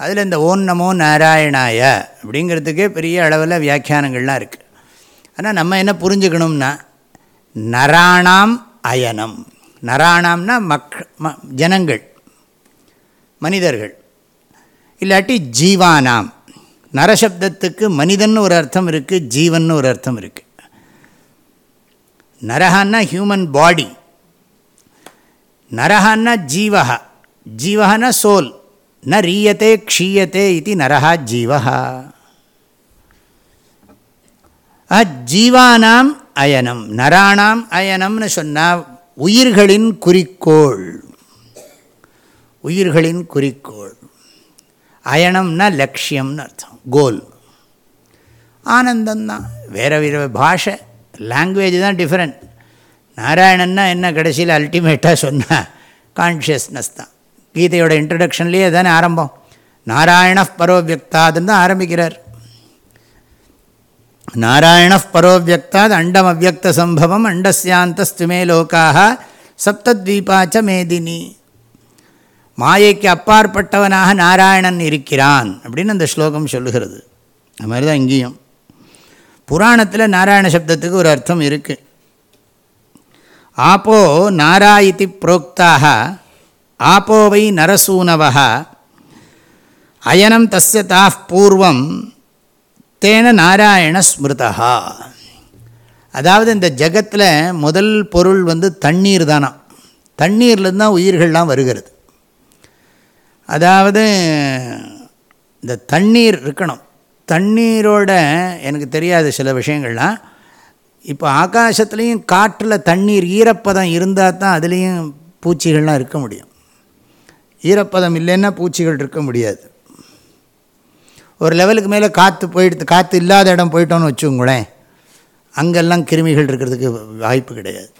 அதில் இந்த ஓம் நமோ நாராயணாய அப்படிங்கிறதுக்கே பெரிய அளவில் வியாக்கியானங்கள்லாம் இருக்குது ஆனால் நம்ம என்ன புரிஞ்சுக்கணும்னா நராணாம் அயனம். நராணாம்னா மக் ஜனங்கள் மனிதர்கள். இல்லாட்டி ஜீவானாம். நரசப்தத்துக்கு மனிதன் ஒரு அர்த்தம் இருக்குது ஜீவன் ஒரு அர்த்தம் இருக்குது நரஹான்னா ஹியூமன் பாடி. நரஹான்னா ஜீவகா ஜீவஹான்னா சோல். ந ரீயத்தை க்ஷீயத்தை இது நரஹா ஜீவகா ஜீவானாம் அயனம் நராணாம் அயனம்னு சொன்னால் உயிர்களின் குறிக்கோள். உயிர்களின் குறிக்கோள். அயனம்னா லட்சியம்னு அர்த்தம் கோல். ஆனந்தந்தான் வேறு வேறு பாஷை லாங்குவேஜ் தான் டிஃப்ரெண்ட் நாராயணன்னா என்ன கடைசியில் அல்டிமேட்டாக சொன்னால் கான்ஷியஸ்னஸ் தான். கீதையோட இன்ட்ரடக்ஷன்லேயே தானே ஆரம்பம். நாராயண பரோவியக்தாதுன்னு தான் ஆரம்பிக்கிறார். நாராயண பரோவியக்தாத் அண்டம் அவ்வக்த சம்பவம் அண்டஸ்யாந்தஸ்துமே லோக்காக சப்தத்வீபாச்ச மேதினி மாயைக்கு அப்பாற்பட்டவனாக நாராயணன் இருக்கிறான் அப்படின்னு அந்த ஸ்லோகம் சொல்லுகிறது. அது மாதிரி தான் இங்கேயும். புராணத்தில் நாராயண சப்தத்துக்கு ஒரு அர்த்தம் இருக்குது ஆப்போ நாராயிதி புரோக்தாக ஆப்போவை நரசூனவ அயனம் தஸ்ய தாஃப் பூர்வம் தேன நாராயண ஸ்மிருதா. அதாவது இந்த ஜகத்தில் முதல் பொருள் வந்து தண்ணீர் தானா. தண்ணீர்லேருந்து தான் உயிர்கள்லாம் வருகிறது. அதாவது இந்த தண்ணீர் இருக்கணும். தண்ணீரோட எனக்கு தெரியாது சில விஷயங்கள்லாம். இப்போ ஆகாசத்துலேயும் காற்றில் தண்ணீர் ஈரப்பதம் இருந்தால் தான் அதுலேயும் பூச்சிகள்லாம் இருக்க முடியும். ஈரப்பதம் இல்லைன்னா பூச்சிகள் இருக்க முடியாது. ஒரு லெவலுக்கு மேலே காற்று போயிடுத்து காற்று இல்லாத இடம் போயிட்டோன்னு வச்சுங்களேன் அங்கெல்லாம் கிருமிகள் இருக்கிறதுக்கு வாய்ப்பு கிடையாது.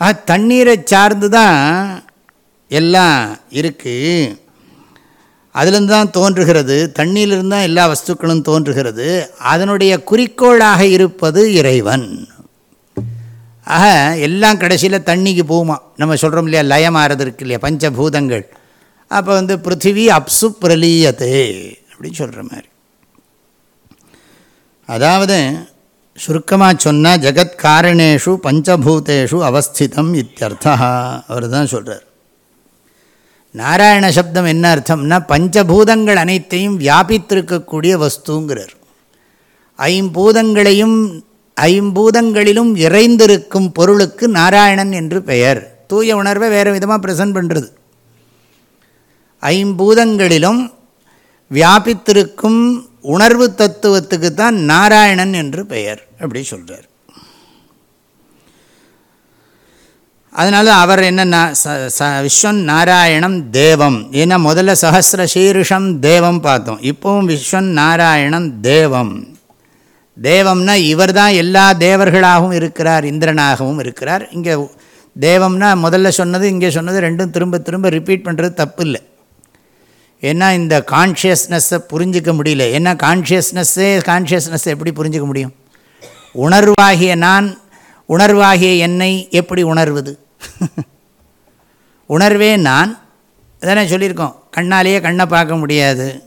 ஆ தண்ணீரை சார்ந்து தான் எல்லாம் இருக்குது அதுலேருந்து தான் தோன்றுகிறது. தண்ணியிலிருந்து தான் எல்லா வஸ்துக்களும் தோன்றுகிறது. அதனுடைய குறிக்கோளாக இருப்பது இறைவன். ஆக எல்லாம் கடைசியில் தண்ணிக்கு போகுமா? நம்ம சொல்கிறோம் இல்லையா லயமாறது இருக்கு இல்லையா பஞ்சபூதங்கள். அப்போ வந்து பிருத்திவி அப்சு பிரலீயத்தே அப்படின்னு சொல்கிற மாதிரி. அதாவது சுருக்கமாக சொன்னால் ஜெகத்காரணேஷு பஞ்சபூதேஷு அவஸ்திதம் இத்தியர்த்தா. அவர் தான் சொல்கிறார் நாராயண சப்தம் என்ன அர்த்தம்னா பஞ்சபூதங்கள் அனைத்தையும் வியாபித்திருக்கக்கூடிய வஸ்துங்கிறார். ஐம்பூதங்களையும் ஐம்பூதங்களிலும் இறைந்திருக்கும் பொருளுக்கு நாராயணன் என்று பெயர். தூய உணர்வை வேறு விதமாக ப்ரெசன்ட் பண்ணுறது ஐம்பூதங்களிலும் வியாபித்திருக்கும் உணர்வு தத்துவத்துக்கு தான் நாராயணன் என்று பெயர் அப்படி சொல்கிறார் அதனால் அவர் என்ன விஸ்வன் நாராயணம் தேவம். ஏன்னா முதல்ல சஹசிர சீருஷம் தேவம் பார்த்தோம். இப்போவும் விஸ்வன் நாராயணம் தேவம். தேவம்னா இவர் தான் எல்லா தேவர்களாகவும் இருக்கிறார் இந்திரனாகவும் இருக்கிறார். இங்கே தேவம்னா முதல்ல சொன்னது இங்கே சொன்னது ரெண்டும் திரும்ப திரும்ப ரிப்பீட் பண்ணுறது தப்பு இல்லை ஏன்னா இந்த கான்ஷியஸ்னஸ்ஸை புரிஞ்சிக்க முடியல? ஏன்னா கான்ஷியஸ்னஸ்ஸே கான்ஷியஸ்னஸ்ஸை எப்படி புரிஞ்சிக்க முடியும்? உணர்வாகிய நான் உணர்வாகிய என்னை எப்படி உணர்வது? உணர்வே நான். தானே சொல்லியிருக்கோம். கண்ணாலேயே கண்ணை பார்க்க முடியாது.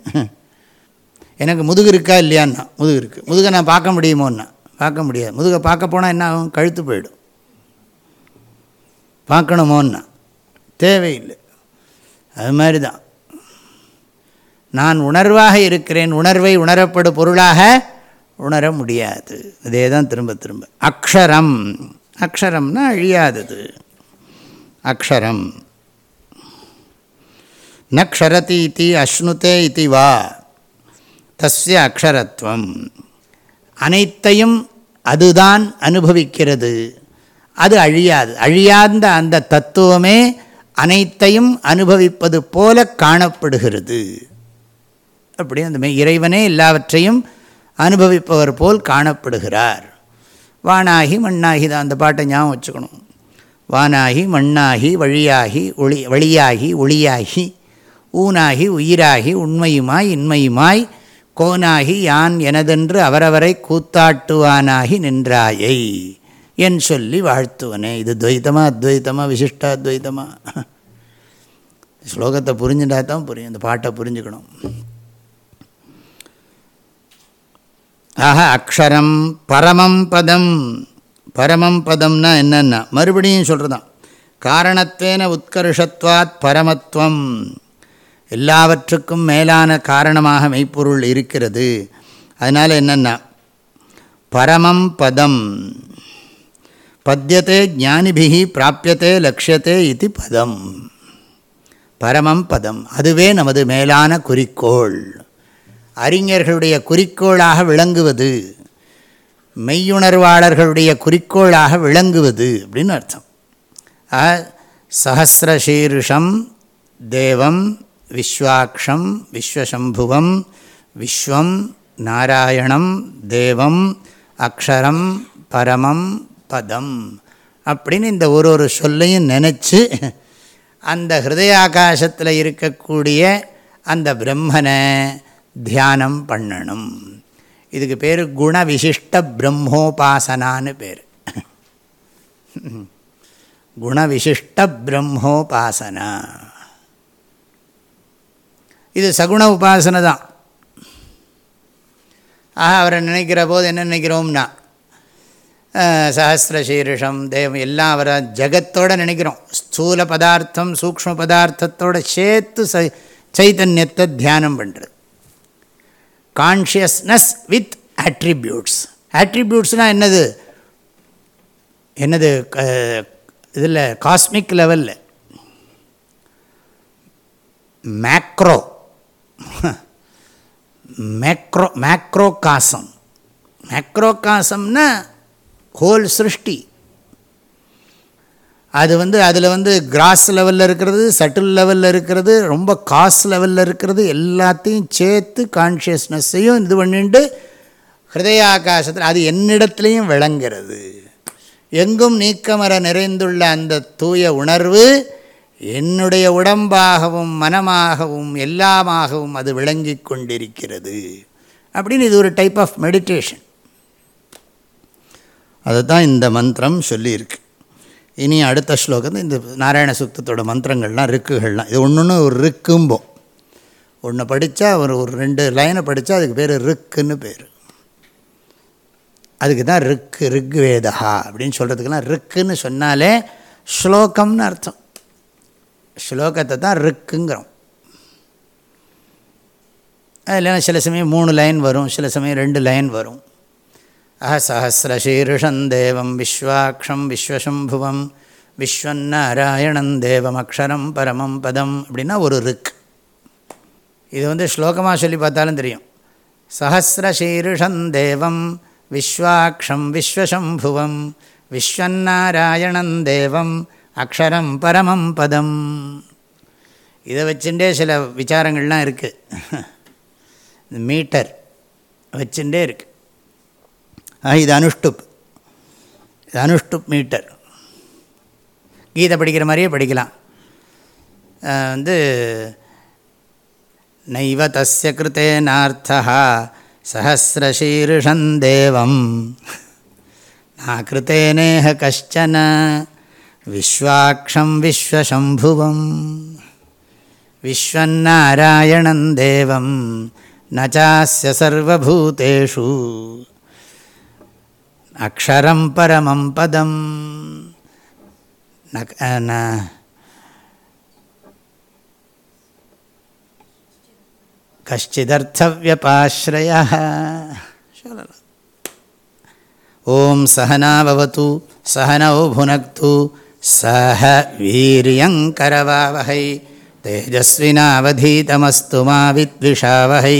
எனக்கு முதுகு இருக்கா இல்லையான்னா? முதுகு இருக்குது முதுகை நான் பார்க்க முடியுமோன்னா? பார்க்க முடியாது. முதுகை பார்க்க போனால் என்ன ஆகும்? கழுத்து போயிடும். பார்க்கணுமோன்னா? தேவையில்லை. அது மாதிரி தான் நான் உணர்வாக இருக்கிறேன் உணர்வை உணரப்படு பொருளாக உணர முடியாது. அதே தான் திரும்ப திரும்ப. அக்ஷரம். அக்ஷரம்னா அழியாதது. அக்ஷரம். நக்ஷரதி இது அஷ்ணுதே இது வா. தஸ்ய அக்ஷரத்துவம் அனைத்தையும் அதுதான் அனுபவிக்கிறது. அது அழியாது. அழியாத அந்த தத்துவமே அனைத்தையும் அனுபவிப்பது போல காணப்படுகிறது. அப்படி அந்த இறைவனே எல்லாவற்றையும் அனுபவிப்பவர் போல் காணப்படுகிறார். வானாகி மண்ணாகி தான் அந்த பாட்டை ஞாபகம் வச்சுக்கணும். வானாகி மண்ணாகி வழியாகி ஒளி வழியாகி ஒளியாகி ஊனாகி உயிராகி உண்மையுமாய் இன்மையுமாய் கோனாகி யான் எனதென்று அவரவரை கூத்தாட்டுவானாகி நின்றாயை என் சொல்லி வாழ்த்துவனே. இது துவைத்தமா அத்வைத்தமா விசிஷ்டாத்வைத்தமா? ஸ்லோகத்தை புரிஞ்சுட்டா தான் புரியும் இந்த பாட்டை புரிஞ்சுக்கணும். ஆக அக்ஷரம் பரமம் பதம். பரமம் பதம்னா என்னென்னா மறுபடியும் சொல்கிறதான் காரணத்தேன உத்கர்ஷத்வாத் பரமத்துவம் எல்லாவற்றுக்கும் மேலான காரணமாக மெய்ப்பொருள் இருக்கிறது. அதனால் என்னென்னா பரமம் பதம். பத்தியத்தே ஜானிபிகி பிராப்பியத்தே லட்சியத்தே இது பதம். பரமம் பதம். அதுவே நமது மேலான குறிக்கோள். அறிஞர்களுடைய குறிக்கோளாக விளங்குவது மெய்யுணர்வாளர்களுடைய குறிக்கோளாக விளங்குவது அப்படின்னு அர்த்தம். சஹசிரசீருஷம் தேவம் விஸ்வாட்சம் விஸ்வசம்புவம் விஸ்வம் நாராயணம் தேவம் அக்ஷரம் பரமம் பதம் அப்படின்னு இந்த ஒரு ஒரு சொல்லையும் நினச்சி அந்த ஹிருதயாகாசத்தில் இருக்கக்கூடிய அந்த பிரம்மனை தியானம் பண்ணணும். இதுக்கு பேர் குண விசிஷ்ட பிரம்மோபாசனான்னு பேர். குண விசிஷ்ட பிரம்மோபாசனா. இது சகுண உபாசனை தான். ஆக அவரை நினைக்கிற போது என்ன நினைக்கிறோம்னா சஹசிரசீரிஷம் தேவம் எல்லாம் அவரை ஜகத்தோடு நினைக்கிறோம். ஸ்தூல பதார்த்தம் சூக்ம பதார்த்தத்தோடு சேர்த்து ச சைத்தன்யத்தை தியானம் பண்ணுறது கான்ஷியஸ்னஸ் வித் அட்ரிபியூட்ஸ் அட்ரிபியூட்ஸ்னால் என்னது? என்னது? இதில் காஸ்மிக் லெவலில் மேக்ரோ மேக்ரோ மேக்ரோ காசம் மேக்ரோ காசம்னா ஹோல் சிருஷ்டி. அது வந்து அதில் வந்து கிராஸ் லெவலில் இருக்கிறது சட்டில் லெவலில் இருக்கிறது ரொம்ப காஸ் லெவலில் இருக்கிறது எல்லாத்தையும் சேர்த்து கான்ஷியஸ்னஸ்ஸையும் இது பண்ணிட்டு ஹிருதயாகாசத்தில் அது என்னிடத்துலையும் விளங்கிறது. எங்கும் நீக்கமர நிறைந்துள்ள அந்த தூய உணர்வு என்னுடைய உடம்பாகவும் மனமாகவும் எல்லாமாகவும் அது விளங்கி கொண்டிருக்கிறது. அப்படின்னு இது ஒரு டைப் ஆஃப் மெடிடேஷன் அதை தான் இந்த மந்திரம் சொல்லியிருக்கு. இனி அடுத்த ஸ்லோகத்தில் இந்த நாராயண சுத்தத்தோட மந்திரங்கள்லாம் ரிக்குகள்லாம். இது ஒன்று ஒன்று ஒரு ரிக்கும்போம் ஒன்று படித்தா ஒரு ஒரு ரெண்டு லைனை படித்தா அதுக்கு பேர் ரிக்குன்னு பேர். அதுக்கு தான் ரிக்கு ரிக்வேதா அப்படின்னு சொல்கிறதுக்கெல்லாம் ரிக்குன்னு சொன்னாலே ஸ்லோகம்னு அர்த்தம். ஸ்லோகத்தை தான் ரிக்குங்கிறோம். இல்லைன்னா சில சமயம் மூணு லைன் வரும் சில சமயம் ரெண்டு லைன் வரும். அஹசஹசிரசீருஷம் தேவம் விஸ்வாட்சம் விஸ்வசம்புவம் விஸ்வநாராயணம் தேவம் அக்ஷரம் பரமம் பதம் அப்படின்னா ஒரு ரிக். இது வந்து ஸ்லோகமாக சொல்லி பார்த்தாலும் தெரியும். சஹசிரசீருஷம் தேவம் விஸ்வாக்ஷம் விஸ்வசம்புவம் விஸ்வநாராயணம் தேவம் அக்ஷரம் பரமம் பதம். இதை வச்சுட்டே சில விசாரங்கள்லாம் இருக்குது (laughs) மீட்டர் வச்சுட்டே இருக்குது இது அனுஷ்டுப். இது அனுஷ்டுப் மீட்டர். கீதை படிக்கிற மாதிரியே படிக்கலாம். வந்து நைவ தஸ்ய கிருத்தே நார்த்தா சஹசிரசீருஷம் தேவம். நான் கிருத்தேனேஹ கஷ்டன விஸ்வாட்சம் விஸ்வசம்புவம். விஸ்வநாராயணன் தேவம் நச்சாஸ்ய சர்வபூதேஷு. அக்ஷரம் பரமம் பதம். கஷ்டிதர்த்தவியபாஸ்ரய சொல்லலாம் ஓம் சகனாவது சகனௌ புனக்து சஹ வீரியங்கரவாவகை தேஜஸ்வினாவதீதமஸ்து மா வித்விஷாவகை.